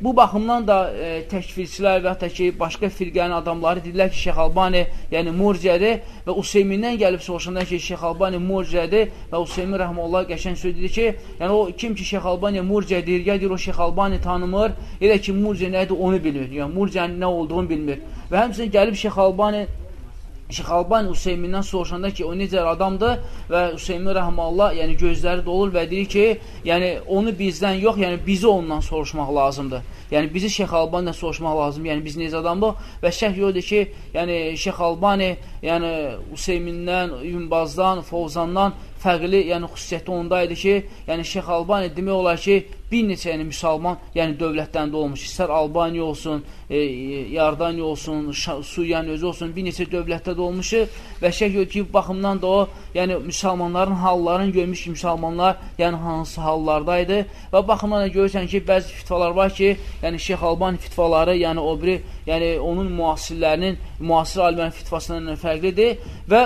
Bu baxımdan da e, təkfirçilər və hətta ki, başqa firqənin adamları deyirlər ki, Şeyx Albani yəni murciədir və Useymindən gəlib soruşanda ki, Şeyx Albani murciədir və Useymin rəhməllah qəşən söz dedi ki, yəni o kim ki, Şeyx Albani murciədir, ya deyir o Şeyx Albani tanımır, elə ki, murciə nədir onu bilmir, yəni murciənin nə olduğunu bilmir. Və həmçinin gəlib Şeyx Albani Şeyx Albani Hüseymindən soruşanda ki, o necə adamdır və Hüseymin rəhməllah, yəni gözləri dolur və deyir ki, yəni onu bizdən yox, yəni bizi ondan soruşmaq lazımdır. Yəni bizi Şeyx Albanidən soruşmaq lazım. Yəni biz necə adamdır? Və şərh yoxdur ki, yəni Şeyx Albani, yəni Hüseymindən, Yunbazdan, Fovzandan fərqli, yəni xüsusiyyəti onda idi ki, yəni Şeyx Albani demək olar ki, bir neçə yəni müsəlman, yəni dövlətlərində olmuş. İstər Albaniya olsun, e, Yardaniya olsun, Suriyanın özü olsun, bir neçə dövlətdə də olmuşu və şək yox ki, baxımdan da o, yəni müsəlmanların hallarını görmüş ki, müsəlmanlar yəni hansı hallardaydı və baxımdan da görürsən ki, bəzi fitvalar var ki, yəni Şeyx Albani fitvaları, yəni o biri, yəni onun müasirlərinin, müasir alimlərin fitvasından fərqlidir və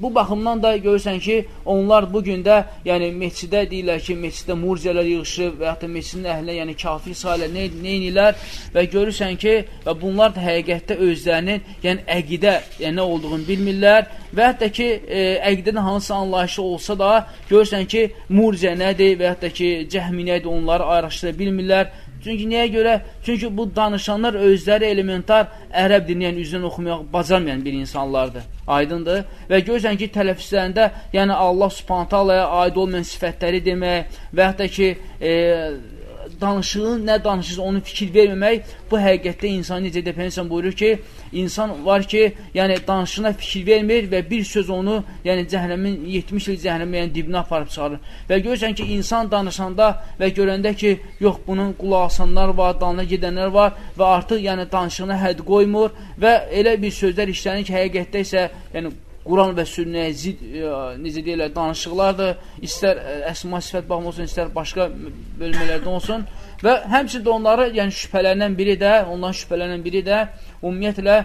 bu baxımdan da görürsən ki, onlar bu gün də, yəni meçidə deyirlər ki, meçidə murciələr yığışıb və yaxud da meçidin əhlinə, yəni kafir sahilə nə, neynirlər və görürsən ki, və bunlar da həqiqətdə özlərinin, yəni əqidə, yəni nə olduğunu bilmirlər və hətta ki, e, əqidənin hansı anlayışı olsa da, görürsən ki, murciə nədir və da ki, cəhmi nədir, onları araşdıra bilmirlər Çünki nəyə görə? Çünki bu danışanlar özləri elementar ərəb dilini, yəni üzrən oxumaq bacarmayan bir insanlardır. Aydındır? Və görürsən ki, tələffüzlərində, yəni Allah subhanət alaya aid olmayan sifətləri demək və hətta ki, e, danışığın nə danışırsa onu fikir verməmək bu həqiqətdə insan necə də Peyğəmbər buyurur ki, insan var ki, yəni danışığına fikir vermir və bir söz onu, yəni cəhənnəmin 70 il cəhənnəmə yəni dibinə aparıb çıxarır. Və görürsən ki, insan danışanda və görəndə ki, yox bunun qulaq asanlar var, dalına gedənlər var və artıq yəni danışığına hədd qoymur və elə bir sözlər işlənir ki, həqiqətdə isə yəni Quran və sünnəyə zid, e, necə deyirlər, danışıqlardır. İstər e, əsma sifət baxma olsun, istər başqa bölmələrdən olsun. Və həmçində onları, yəni şübhələrindən biri də, ondan şübhələrindən biri də ümumiyyətlə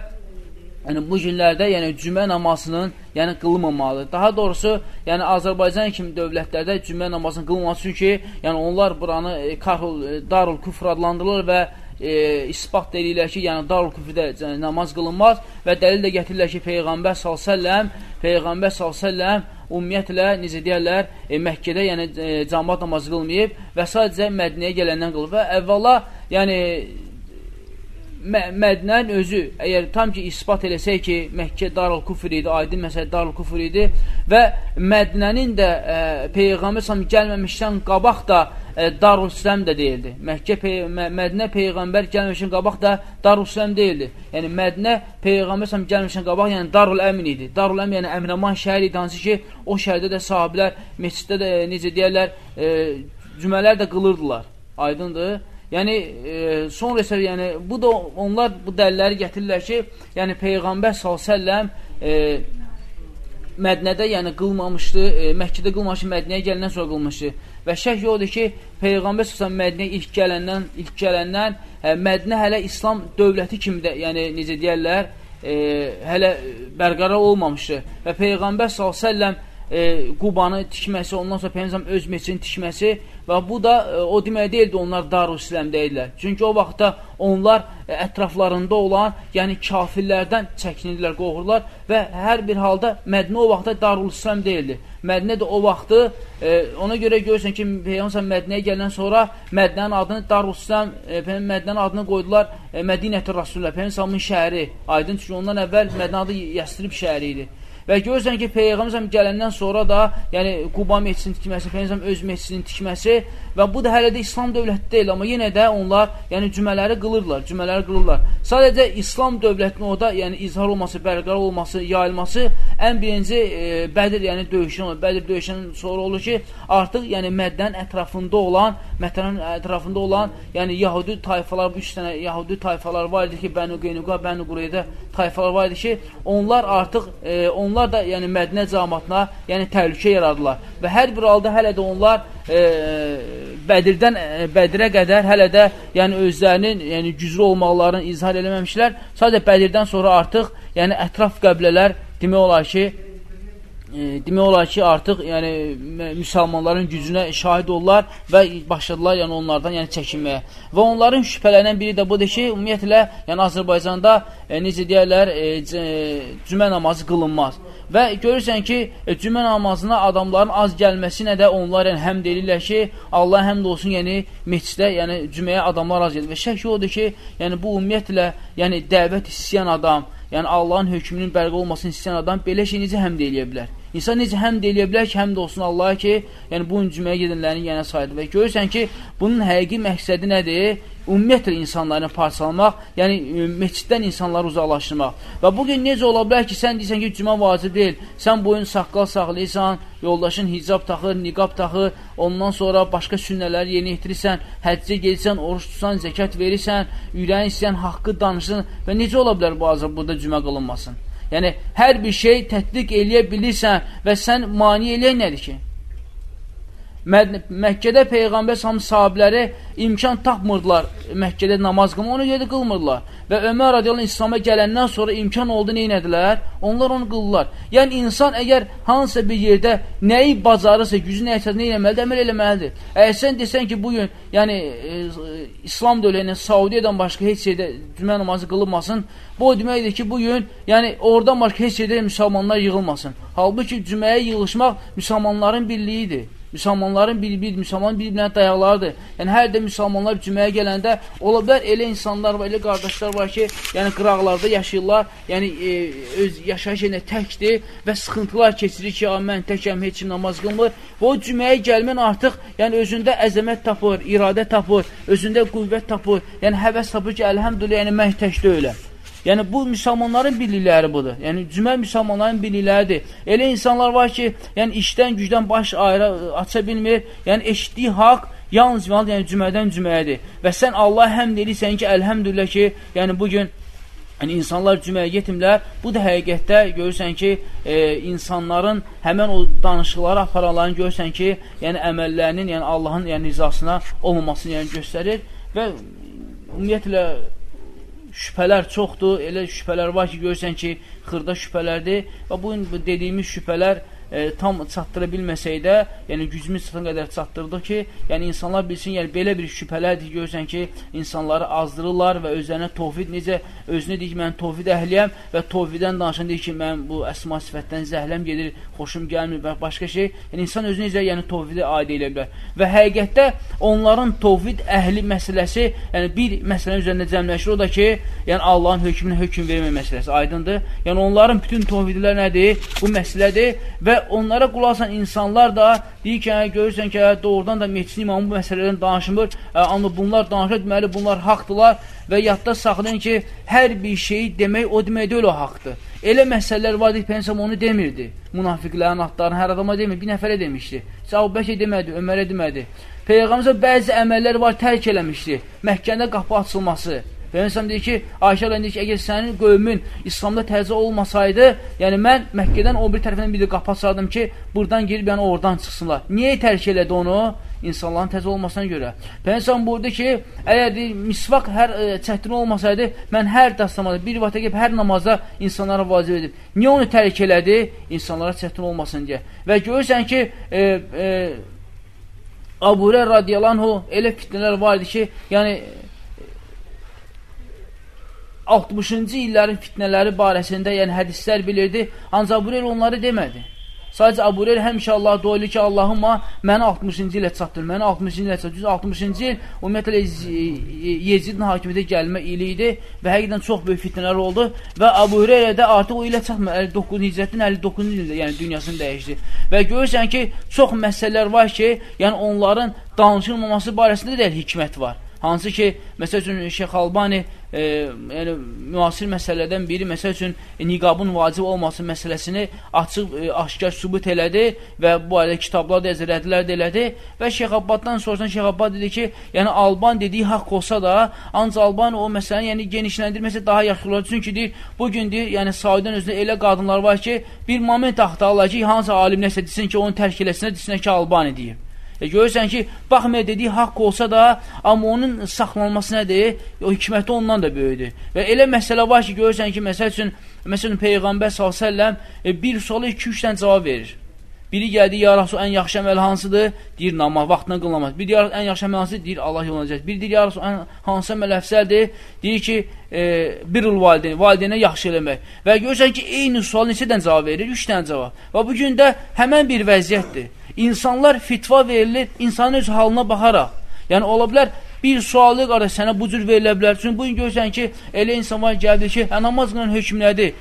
yəni bu günlərdə, yəni cümə namazının, yəni qılmamalıdır. Daha doğrusu, yəni Azərbaycan kimi dövlətlərdə cümə namazının qılmaması çünki, yəni onlar buranı e, Karul Darul Küfr adlandırılır və e, ispat edirlər ki, yəni Darul Küfrdə yəni, namaz qılınmaz və dəlil də gətirirlər ki, Peyğəmbər s.ə.v Peyğəmbər s.ə.v ümumiyyətlə, necə deyərlər, e, Məkkədə yəni e, cəmat namazı qılmayıb və sadəcə Mədniyə gələndən qılıb və əvvəla, yəni Mədnənin özü, əgər tam ki ispat eləsək ki, Məkkə Darul Kufr idi, aydın məsələ Darul Kufr idi və Mədnənin də e, Peyğəmbər səhəm gəlməmişdən qabaq da e, Darul İslam da deyildi. Məkkə pey Mədnə Peyğəmbər gəlməmişdən qabaq da Darul İslam deyildi. Yəni Mədnə Peyğəmbər səhəm gəlməmişdən qabaq yəni Darul Əmin idi. Darul Əmin yəni Əminəman şəhəri idi, hansı ki o şəhərdə də sahabilər məsciddə də necə deyərlər, ə, e, cümələr də qılırdılar. Aydındır? Yəni, e, sonra isə, yəni, bu da onlar bu dəlilləri gətirirlər ki, yəni Peyğəmbər s.ə.v e, Mədnədə yəni qılmamışdı, e, Məkkədə qılmamışdı, Mədnəyə gələndən sonra qılmışdı. Və şək yoxdur ki, Peyğəmbər s.ə.v Mədnəyə ilk gələndən, ilk gələndən e, Mədnə hələ İslam dövləti kimi də, yəni necə deyərlər, e, hələ bərqərar olmamışdı. Və Peyğəmbər s.ə.v e, Qubanı tikməsi, ondan sonra Peyğəmbər öz meçini tikməsi və bu da e, o demək deyildi onlar Darüsləmdə idilər. Çünki o vaxtda onlar e, ətraflarında olan, yəni kafirlərdən çəkinirlər, qorxurlar və hər bir halda Mədinə o vaxtda Darüsələm deyildi. Mədinə də o vaxtı e, ona görə görürsən ki, Peyğəmbər Mədinəyə gələndən sonra Mədinənin adını Darüsələm, e, Mədinənin adını qoydular e, Mədinəti Rasulullah, Peyğəmbərin şəhəri. Aydın çünki ondan əvvəl Mədinə adı Yəsrib şəhəri idi. Və görürsən ki, Peyğəmbər gələndən sonra da, yəni Quba meçisinin tikməsi, Peyğəmbər öz meçisinin tikməsi və bu da hələ də İslam dövləti deyil, amma yenə də onlar, yəni cümələri qılırlar, cümələri qılırlar. Sadəcə İslam dövlətinin orada, yəni izhar olması, bərqərar olması, yayılması ən birinci e, Bədir, yəni döyüşün. Bədir döyüşündən sonra olur ki, artıq yəni Məddənin ətrafında olan, Məddənin ətrafında olan, yəni Yahudi tayfalar, bu üç dənə Yahudi tayfalar var idi ki, Bənu Qeynuqa, Bənu Qureydə tayfalar var idi ki, onlar artıq e, onlar onlar da yəni Mədinə cəmatına yəni təhlükə yaradılar. Və hər bir halda hələ də onlar e, Bədirdən e, Bədirə qədər hələ də yəni özlərinin yəni güclü olmaqlarını izhar eləməmişlər. Sadəcə Bədirdən sonra artıq yəni ətraf qəbilələr demək olar ki, demək olar ki, artıq yəni müsəlmanların gücünə şahid olurlar və başladılar yəni onlardan yəni çəkinməyə. Və onların şübhələrindən biri də budur ki, ümumiyyətlə, yəni Azərbaycanda e, necə deyirlər, e, cümə namazı qılınmaz. Və görürsən ki, e, cümə namazına adamların az gəlməsinə də onlar yəni həmd edirlər ki, Allah həmd olsun, yəni meçdə, yəni cüməyə adamlar az gəlir. Və şək odur ki, yəni bu ümumiyyətlə, yəni dəvət istəyən adam, yəni Allahın hökmünün bərqə olmasını istəyən adam belə şey necə həmd eləyə bilər? İnsan necə həmd eləyə bilər ki, həmd olsun Allaha ki, yəni bu cüməyə gedənlərin yenə saydı və görürsən ki, bunun həqiqi məqsədi nədir? Ümumiyyətlə insanları parçalamaq, yəni e, meçiddən insanları uzaqlaşdırmaq. Və bugün necə ola bilər ki, sən deyirsən ki, cümə vacib deyil, sən boyun saqqal saxlayırsan, yoldaşın hicab taxır, niqab taxır, ondan sonra başqa sünnələri yerinə yetirirsən, həccə gelsən, oruç tutsan, zəkat verirsən, ürəyin istəyən haqqı danışsın və necə ola bilər bu azab burada cümə qılınmasın? Yəni, hər bir şey tətbiq eləyə bilirsən və sən mani eləyən nədir ki? Məkkədə Peyğəmbər sam sahabiləri imkan tapmırdılar Məkkədə namaz qılma, onu görə qılmırdılar. Və Ömər radiyallahu İslam'a gələndən sonra imkan oldu, neynədilər? Onlar onu qılırlar. Yəni, insan əgər hansısa bir yerdə nəyi bacarırsa, gücü nə əsas, nə eləməlidir? Əməl eləməlidir. Əgər sən desən ki, bugün, yəni, e, İslam dövləyinin Saudiyadan başqa heç yerdə cümə namazı qılınmasın, bu o deməkdir ki, bugün, yəni, oradan başqa heç yerdə müsəlmanlar yığılmasın. Halbuki cüməyə yığılışmaq müsəlmanların birliyidir. Müsəlmanların bir-bir, müsəlman bir-birinə dayaqlardır. Yəni, hər də müsəlmanlar cüməyə gələndə, ola bilər elə insanlar var, elə qardaşlar var ki, yəni qıraqlarda yaşayırlar, yəni e, öz yaşayış yerində təkdir və sıxıntılar keçirir ki, mən təkəm, heç namaz qılmır. Və o cüməyə gəlmən artıq, yəni özündə əzəmət tapır, iradə tapır, özündə qüvvət tapır, yəni həvəs tapır ki, əlhəmdülillah, yəni mən tək deyiləm. Yəni bu müsəlmanların birlikləri budur. Yəni cümə müsəlmanların birlikləridir. Elə insanlar var ki, yəni işdən, gücdən baş ayrı aça bilmir. Yəni eşitdiyi haqq yalnız yalnız yəni cümədən cüməyədir. Və sən Allah həmd edirsən ki, əlhəmdülillah ki, yəni bu gün Yəni, insanlar cüməyə yetimlər, bu da həqiqətdə görürsən ki, e, insanların həmən o danışıqları aparanların görürsən ki, yəni əməllərinin, yəni Allahın yəni, rizasına olmamasını yəni, göstərir və ümumiyyətlə şübhələr çoxdur, elə şübhələr var ki, görürsən ki, xırda şübhələrdir və bu dediyimiz şübhələr e, tam çatdıra bilməsək də, yəni gücümüz çatan qədər çatdırdıq ki, yəni insanlar bilsin, yəni belə bir şübhələrdir görürsən ki, insanları azdırırlar və özlərinə tovhid necə özünü deyir ki, mən tovhid əhliyəm və tovhiddən danışan deyir ki, mən bu əsma sifətdən zəhləm gedir, xoşum gəlmir və başqa şey. Yəni insan özünü necə yəni tovhidi aid edə bilər. Və həqiqətdə onların tovhid əhli məsələsi, yəni bir məsələnin üzərində cəmləşir o da ki, yəni Allahın hökmünə hökm vermə məsələsi aydındır. Yəni onların bütün tovhidlər nədir? Bu məsələdir və onlara qulasan insanlar da deyir ki, hə, görürsən ki, hə, doğrudan da meclisin imamı bu məsələlərdən danışmır, hə, amma bunlar danışır, deməli, bunlar haqdırlar və yadda saxlayın ki, hər bir şeyi demək o demək deyil o haqdır. Elə məsələlər var deyil, pensam onu demirdi. Munafiqlərin adlarını hər adama demir, bir nəfərə demişdi. Səhu Bəkə demədi, Ömərə demədi. Peyğəmbər bəzi əməllər var tərk eləmişdi. Məkkəndə qapı açılması. Peyğəmbər deyir ki, Ayşə rəziyallahu deyir ki, əgər sənin qövmün İslamda təzə olmasaydı, yəni mən Məkkədən o bir tərəfindən bir də qapı açardım ki, buradan girib yəni oradan çıxsınlar. Niyə tərk elədi onu? İnsanların təzə olmasına görə. Peyğəmbər buyurdu ki, əgər deyir, misvaq hər ə, e, çətin olmasaydı, mən hər dəstəmada bir vaxta gəlib hər namazda insanlara vacib edib. Niyə onu tərk elədi? İnsanlara çətin olmasın deyə. Və görürsən ki, e, e, Abu Hurayra radiyallahu elə fitnələr var idi ki, yəni 60-cı illərin fitnələri barəsində, yəni hədislər bilirdi, ancaq Abureyr onları demədi. Sadəcə Abureyr həmişə Allah edir ki, Allahımma məni 60-cı ilə çatdır, məni 60-cı ilə çatdır. 60-cı il ümumiyyətlə Yecidin hakimiyyətə gəlmə ili idi və həqiqdən çox böyük fitnələr oldu və Abu Hüreyrə də artıq o ilə çatmır. 59 Hicrətin 59-cu ildə yəni dünyasını dəyişdi. Və görürsən ki, çox məsələlər var ki, yəni onların danışılmaması barəsində də hikmət var. Hansı ki, məsəl üçün Şeyx Albani e, yəni, müasir məsələlərdən biri, məsəl üçün e, niqabın vacib olması məsələsini açıq, e, aşkar sübut elədi və bu ailə kitablar da rədlər də elədi və Şeyx Abbaddan sorsan Şeyx Abbad dedi ki, yəni Alban dediyi haqq olsa da, ancaq Alban o məsələni yəni, genişləndirməsə daha yaxşı olar. Çünki deyir, bugün deyir, yəni Saudiyyənin özündə elə qadınlar var ki, bir moment axtarırlar ki, hansı alim nəsə desin ki, onu tərk eləsinə, desinə ki, Albani deyir. E, görürsən ki, baxmaya dediyi haqq olsa da, amma onun saxlanması nədir? O hikməti ondan da böyüdür. Və elə məsələ var ki, görürsən ki, məsəl üçün, məsələn, Peyğəmbər s.ə.v e, bir suala 2-3 dən cavab verir. Biri gəldi, ya Rasul, ən yaxşı əməl hansıdır? Deyir, namaz, vaxtına qılmamaz. Bir deyir, ən yaxşı əməl hansıdır? Deyir, Allah yoluna cəhət. Bir deyir, ya Rasul, ən hansı əməl əfsəldir? Deyir ki, e, birul valideyni, valideynə yaxşı eləmək. Və görürsən ki, eyni sual neçədən cavab verir? Üç dənə cavab. Və bu gün də həmən bir vəziyyətdir. İnsanlar fitva verilir, insanın öz halına baxaraq. Yəni, ola bilər, bir sualı qardaş sənə bu cür verilə bilər. Çünki bugün görürsən ki, elə insan var gəldir ki, hə, namaz qılan hökm nədir?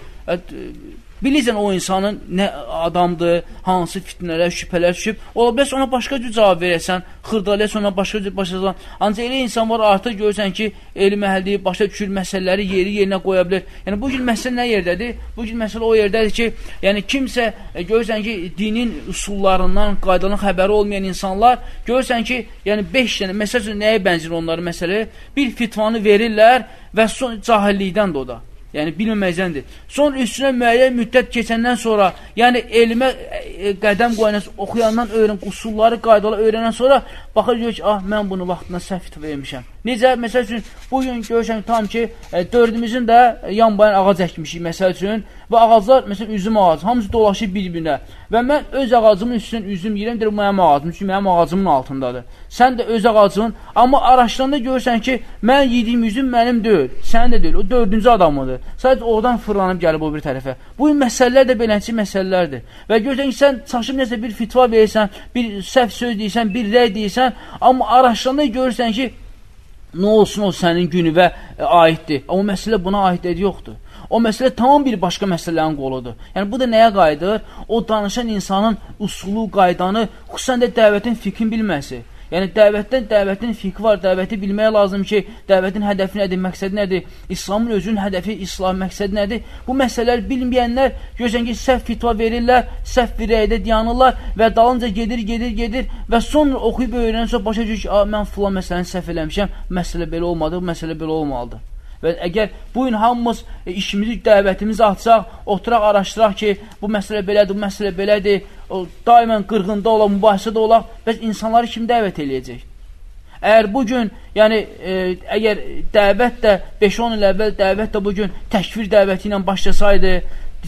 Bilirsən o insanın nə adamdır, hansı fitnələr, şübhələr düşüb. Ola bilər ona başqa cür cavab verəsən, xırdalayəsən ona başqa cür başlasan. Ancaq elə insan var artıq görürsən ki, elm əhli başa düşür məsələləri yeri yerinə qoya bilər. Yəni bu gün məsələ nə yerdədir? Bu gün məsələ o yerdədir ki, yəni kimsə e, görürsən ki, dinin usullarından, qaydalarından xəbəri olmayan insanlar görürsən ki, yəni 5 dənə məsəl üçün nəyə bənzər onların məsələ? Bir fitvanı verirlər və son cahillikdən də o da. Yəni bilməməkdəndir. Sonra üstünə müəyyən müddət keçəndən sonra, yəni elmə e, qədəm qoyandan, oxuyandan öyrən, usulları, qaydaları öyrənən sonra baxır görür ki, ah mən bunu vaxtında səhv vermişəm. Necə, məsəl üçün, bugün görürsən tam ki, e, dördümüzün də yan bayan ağac əkmişik, məsəl üçün, və ağaclar, məsələn, üzüm ağacı, hamısı dolaşır bir-birinə. Və mən öz ağacımın üstündən üzüm yeyirəm, deyirəm, mənim ağacım, çünki mənim ağacımın altındadır. Sən də öz ağacın, amma araşdıranda görürsən ki, mən yediyim üzüm mənim deyil, sənin də deyil, o dördüncü adamıdır. Sadəcə oradan fırlanıb gəlib o bir tərəfə. Bu məsələlər də beləncə məsələlərdir. Və görürsən ki, sən çaşıb nəsə bir fitva verirsən, bir səhv söz deyirsən, bir rəy deyirsən, amma araşdıranda görürsən ki, Nə olsun o sənin günüvə e, aiddir. Amma məsələ buna aiddir yoxdur. O məsələ tamam bir başqa məsələlərin qoludur. Yəni bu da nəyə qayıdır? O danışan insanın usulu, qaydanı, xüsusən də dəvətin fikrin bilməsi. Yəni dəvətdən dəvətin fiqhi var, dəvəti bilmək lazım ki, dəvətin hədəfi nədir, məqsədi nədir, İslamın özünün hədəfi, İslam məqsədi nədir? Bu məsələlər bilməyənlər görürsən ki, səhv fitva verirlər, səhv bir rəydə dayanırlar və dalınca gedir, gedir, gedir və sonra oxuyub öyrənən sonra başa düşür ki, mən filan məsələni səhv eləmişəm, məsələ belə olmadı, məsələ belə olmalıdır. Və əgər bu gün hamımız e, işimizi, dəvətimizi açsaq, oturaq, araşdıraq ki, bu məsələ belədir, bu məsələ belədir, o, daimən qırğında olaq, mübahisədə olaq, bəs insanları kim dəvət eləyəcək? Əgər bugün, yəni, e, əgər dəvət də 5-10 il əvvəl dəvət də bugün təkvir dəvəti ilə başlasaydı,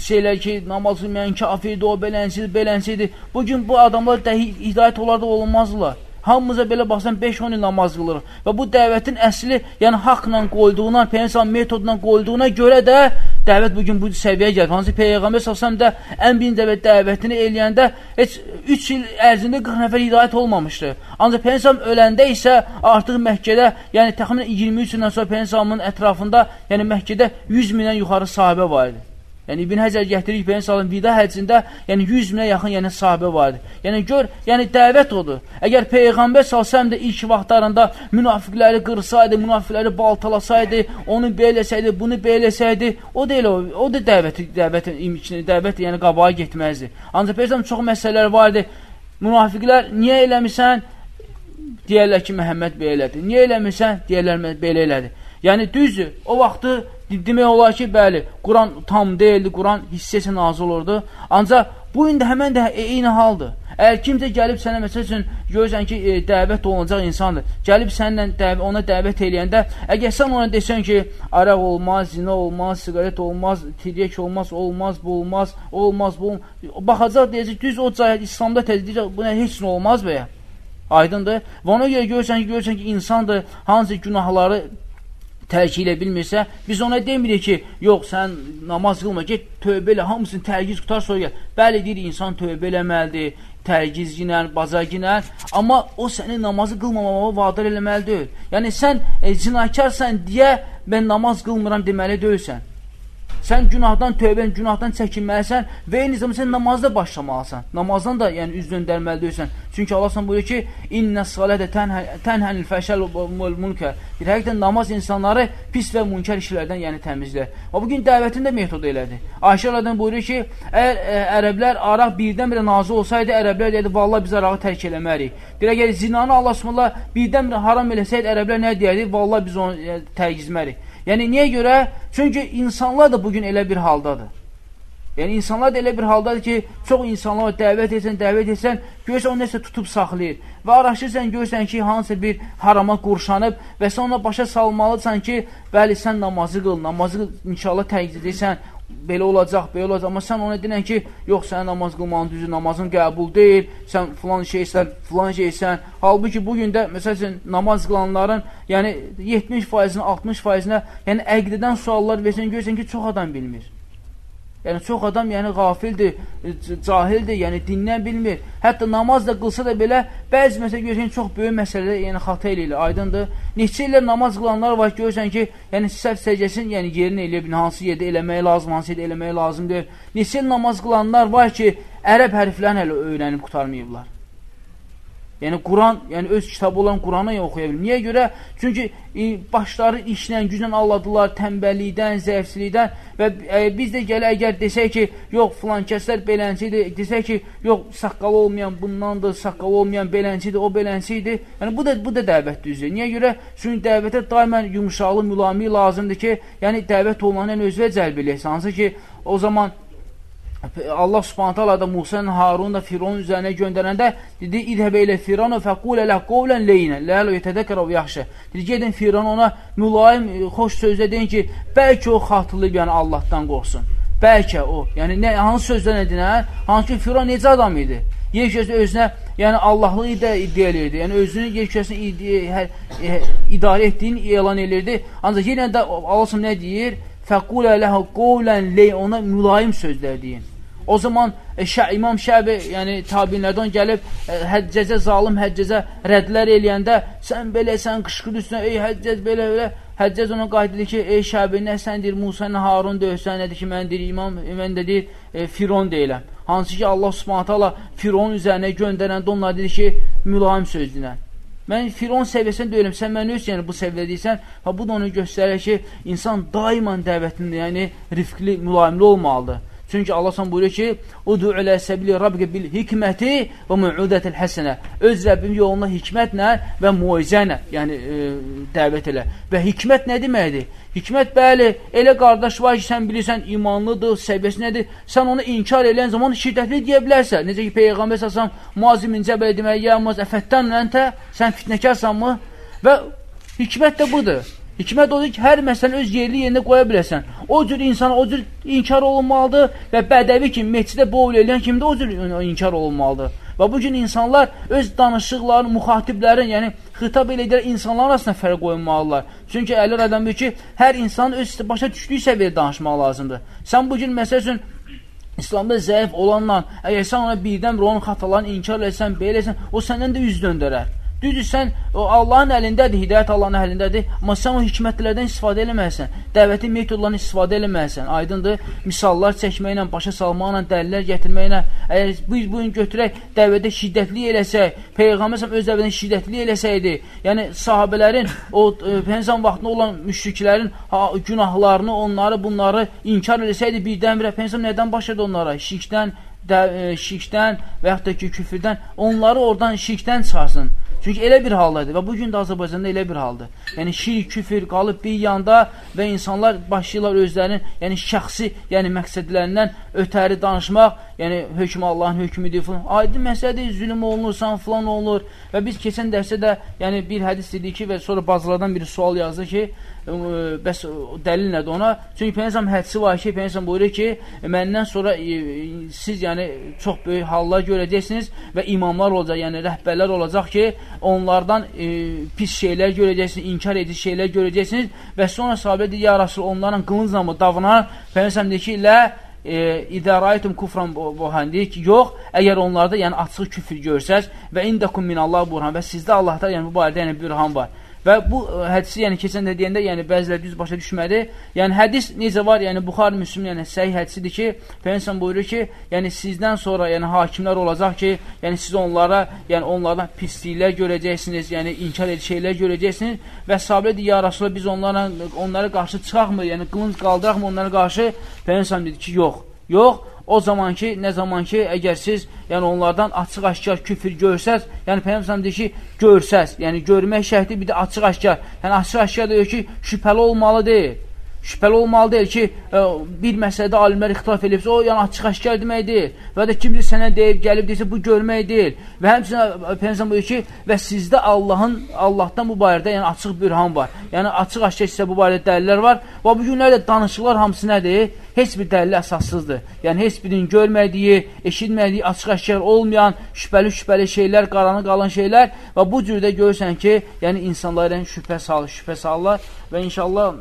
şeylər ki, namaz qılmayan kafirdir, o beləncədir, beləncədir. Bugün bu adamlar da hidayət olardı, olunmazdılar. Hamımıza belə baxsan 5-10 il namaz qılırıq. Və bu dəvətin əsli, yəni haqla qoyduğuna, Peyğəmbər metodla qoyduğuna görə də dəvət bugün bu səviyyəyə gəlir. Hansı Peyğəmbər salsam da ən birinci dəvət dəvətini eləyəndə heç 3 il ərzində 40 nəfər hidayət olmamışdı. Ancaq Peyğəmbər öləndə isə artıq Məkkədə, yəni təxminən 23 ildən sonra Peyğəmbərin ətrafında, yəni Məkkədə 100 mindən yuxarı sahabə var idi. Yəni İbn Həcər gətirir Peyğəmbər sallallahu vida həccində, yəni 100 minə yaxın yəni sahabə var idi. Yəni gör, yəni dəvət odur. Əgər Peyğəmbər sallallahu da ilk vaxtlarında münafiqləri qırsaydı, münafiqləri baltalasaydı, onu beləsəydi, bunu beləsəydi, o deyil o, o da dəvəti, dəvətin imkini, dəvət yəni qabağa getməzdi. Ancaq Peyğəmbər çox məsələlər var idi. Münafiqlər niyə eləmisən? Deyərlər ki, Məhəmməd belə elədi. Niyə eləmirsən? Deyərlər belə elədi. Yəni düzdür, o vaxtı demək olar ki, bəli, Quran tam deyildi, Quran hissəsi nazil olurdu. Ancaq bu indi həmən də eyni haldır. Əgər kimsə gəlib sənə məsəl üçün görürsən ki, e, dəvət olunacaq insandır. Gəlib səninlə dəv ona dəvət eləyəndə, əgər sən ona desən ki, araq olmaz, zina olmaz, siqaret olmaz, tiryək olmaz, olmaz, bu olmaz, olmaz, bu baxacaq deyəcək, düz o cəhət İslamda təzdiq bu nə heç nə olmaz bəyə. Aydındır? Və ona görə görürsən ki, görürsən ki, insandır, hansı günahları tərk ilə bilmirsə, biz ona demirik ki, yox, sən namaz qılma, get tövbə elə, hamısını tərgiz qutar, sonra gəl. Bəli, deyir, insan tövbə eləməlidir, tərgiz ilə, bazar ilə, amma o səni namazı qılmamağa vadar eləməli deyil. Yəni, sən e, zinakarsan deyə, mən namaz qılmıram deməli deyilsən. Sən günahdan tövbən, günahdan çəkinməlisən və eyni zamanda sən namazda başlamalısan. Namazdan da yəni üz döndərməli deyilsən. Çünki Allah sən buyurur ki, "İnne salate tenhanil fəhşəl vel munkar." Bir həqiqətən namaz insanları pis və münkar işlərdən yəni təmizlər. O bu gün dəvətin də metodu elədir. Ayşə rəziyallahu buyurur ki, əgər ə, e, ərəblər araq birdən-birə nazil olsaydı, ərəblər deyirdi, "Vallahi biz arağı tərk eləmərik." Bir əgər zinanı Allah Subhanahu birdən-birə haram eləsəydi, ərəblər nə deyərdi? "Vallahi biz onu yəni, tərgizmərik." Yəni, niyə görə? Çünki insanlar da bugün elə bir haldadır. Yəni, insanlar da elə bir haldadır ki, çox insanlar dəvət etsən, dəvət etsən, görürsən, o nəsə tutub saxlayır. Və araşırsan, görürsən ki, hansı bir harama qurşanıb və sonra başa salmalısan ki, bəli, sən namazı qıl, namazı qıl, inşallah təqdir edirsən, belə olacaq, belə olacaq. Amma sən ona denən ki, yox, sənin namaz qılmağın düzü, namazın qəbul deyil, sən filan şeysən, filan şeysən. Halbuki bugün də, məsəl üçün, namaz qılanların, yəni 70%-nə, 60%-nə, yəni əqdədən suallar versən, görsən ki, çox adam bilmir. Yəni çox adam yəni qafildir, cahildir, yəni dindən bilmir. Hətta namaz da qılsa da belə bəzi məsələ görürsən çox böyük məsələlər yəni xəta eləyirlər. Aydındır? Neçə illər namaz qılanlar var görürsən ki, yəni səhv səcdəsini yəni yerinə eləyə bilmir, hansı yerdə eləmək lazım, hansı yerdə eləmək lazımdır. Neçə il namaz qılanlar var ki, ərəb hərflərini hələ öyrənib qurtarmayıblar. Yəni Quran, yəni öz kitabı olan Quranı oxuya bilir. Niyə görə? Çünki e, başları işlə, güclə alladılar, tənbəllikdən, zəifçilikdən və e, biz də gələ əgər desək ki, yox, filan kəslər beləncidir, desək ki, yox, saqqalı olmayan bundandır, saqqalı olmayan beləncidir, o beləncidir. Yəni bu da bu da dəvət düzdür. Niyə görə? Çünki dəvətə daimən yumşaqlı, mülami lazımdır ki, yəni dəvət olunanın özünə cəlb eləyəsən. Hansı ki, o zaman Allah Subhanahu taala da Musa ilə Harun da Fironun üzərinə göndərəndə dedi: "İzhəbə ilə Firon və qul lə qawlan leyna, la yetədəkkər və yaxşı." Dedi: "Gedin Firon ona mülayim, e, xoş sözlə deyin ki, bəlkə o xatırlayıb, yəni Allahdan qorxsun." Bəlkə o, yəni nə hansı sözlər edin, hə? Hansı ki Firon necə adam idi? Yer kürəsində özünə, yəni Allahlığı idi, iddia eləyirdi. Yəni özünü yer kürəsində e, idarə etdiyini elan eləyirdi. Ancaq yenə də Allah nə deyir? Fəqulə ləhu qawlan ley ona mülayim sözlər deyin. O zaman e, Şə, İmam Şəbi, yəni tabinlərdən gəlib e, həccəcə, zalim həccəcə rədlər eləyəndə sən belə, sən qışqırırsan, ey həccəc belə, belə. Həccəc ona qayıtdı ki, ey Şəbi, nə sən deyir, Musa ilə Harun döyürsən, nədir ki, mən deyir, İmam, mən də deyir, e, Firon deyiləm. Hansı ki, Allah subhanətə Allah Firon üzərinə göndərəndə onlar dedi ki, mülayim sözdünə. Mən Firon səviyyəsində deyirəm, sən mən öz yəni bu səviyyədə deyirsən, ha, bu da onu göstərir ki, insan daimən dəvətində, yəni rifqli, mülayimli olmalıdır. Çünki Allah sən buyurur ki, Udu ilə səbili rabbikə bil hikməti və müudətil həsənə. Öz Rəbbim yoluna hikmətlə və muizənə, yəni e, dəvət elə. Və hikmət nə deməkdir? Hikmət bəli, elə qardaş var ki, sən bilirsən imanlıdır, səviyyəsi nədir? Sən onu inkar eləyən zaman şiddətli deyə bilərsən. Necə ki, Peyğəmbər səsəm Muazim İncəbələ demək, ya Muaz əfətdən ləntə, sən fitnəkarsanmı? Və hikmət də budur. Hikmət odur ki, hər məsələni öz yerli yerində qoya biləsən. O cür insana o cür inkar olunmalıdır və bədəvi kimi, mehcidə boğul eləyən kimi də o cür inkar olunmalıdır. Və bu gün insanlar öz danışıqlarını, müxatiblərin, yəni xitab eləyirlər insanlar arasında fərq qoymalılar. Çünki adam bilir ki, hər insan öz başa düşdüyü səviyyədə danışmaq lazımdır. Sən bu gün məsəl üçün İslamda zəif olanla, əgər sən ona birdən bir onun xatalarını inkar etsən, belə etsən, o səndən də üz döndərər. Düzdür, sən o Allahın əlindədir, hidayət Allahın əlindədir, amma sən o hikmətlərdən istifadə eləməlisən, dəvətin metodlarını istifadə eləməlisən. Aydındır, misallar çəkməklə, başa salmaqla, dəlillər gətirməklə, əgər biz bu gün götürək, dəvədə şiddətli eləsək, Peyğəmbər öz dəvədən şiddətli eləsəydi, yəni sahabələrin, o e, Peyğəmbər vaxtında olan müşriklərin ha, günahlarını, onları, bunları inkar eləsəydi birdən-birə Peyğəmbər nədən başladı onlara? Şirkdən, də, e, şirkdən və yaxud da ki, küfürdən, onları oradan şirkdən çıxarsın. Çünki elə bir haldadır və bu gün də Azərbaycanda elə bir haldır. Yəni şirk, küfür qalıb bir yanda və insanlar başlayırlar özlərinin, yəni şəxsi, yəni məqsədlərindən ötəri danışmaq, yəni hökm Allahın hökmüdür falan. Aydın məsələdir, zülm olunursan, falan olur. Və biz keçən dərsə də, yəni bir hədis dedik ki və sonra bazılardan biri sual yazdı ki, bəs dəlil nədir ona? Çünki Peygəmbər hədisi var ki, Peygəmbər buyurur ki, məndən sonra e, siz yəni çox böyük hallar görəcəksiniz və imamlar olacaq, yəni rəhbərlər olacaq ki, onlardan e, pis şeylər görəcəksiniz, inkar edici şeylər görəcəksiniz və sonra sahabə deyir, ya Rasul, onların qılıncla mı davranar? Peygəmbər deyir ki, lə e, idaraytum kufran buhan deyir ki, yox, əgər onlarda yəni açıq küfür görsəz və indakum minallah burhan və sizdə Allahda yəni bu barədə yəni bürhan var. Və bu e, hədisi, yəni keçən də deyəndə, yəni bəzilər düz başa düşmədi. Yəni hədis necə var? Yəni Buxar Müslim, yəni səhih hədisidir ki, Peyğəmbər buyurur ki, yəni sizdən sonra yəni hakimlər olacaq ki, yəni siz onlara, yəni onlardan pisliklər görəcəksiniz, yəni inkar edici şeylər görəcəksiniz və sahabe deyir, ya Rasulullah biz onlara onlara qarşı çıxaqmı? Yəni qılınc qaldıraqmı onlara qarşı? Peyğəmbər dedi ki, yox. Yox, o zaman ki, nə zaman ki, əgər siz yəni onlardan açıq-aşkar küfür görsəz, yəni Peyğəmbər deyir ki, görsəz, yəni görmək şəhidi bir də açıq-aşkar. Yəni açıq-aşkar deyir ki, şübhəli olmalı deyil. Şübhəli olmalı deyil ki, ə, e, bir məsələdə alimlər ixtilaf edibsə, o yəni açıq-aşkar demək deyil. Və də kimdir sənə deyib, gəlib deyirsə, bu görmək deyil. Və həmçinin e, Peyğəmbər buyurur ki, və sizdə Allahın Allahdan bu barədə yəni açıq bürhan var. Yəni açıq-aşkar sizə bu barədə dəlillər var. Və bu günlərdə danışıqlar hamısı nədir? Heç bir dəlil əsassızdır. Yəni heç birinin görmədiyi, eşitmədiyi, açıq-aşkar olmayan şübhəli-şübhəli şeylər, qaranı qalan şeylər və bu cürdə görürsən ki, yəni insanların şübhə salır, şübhə salırlar və inşallah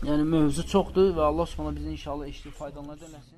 Yəni mövzu çoxdur və Allah Subhanahu bizi inşallah eşitib faydalanır eləsin.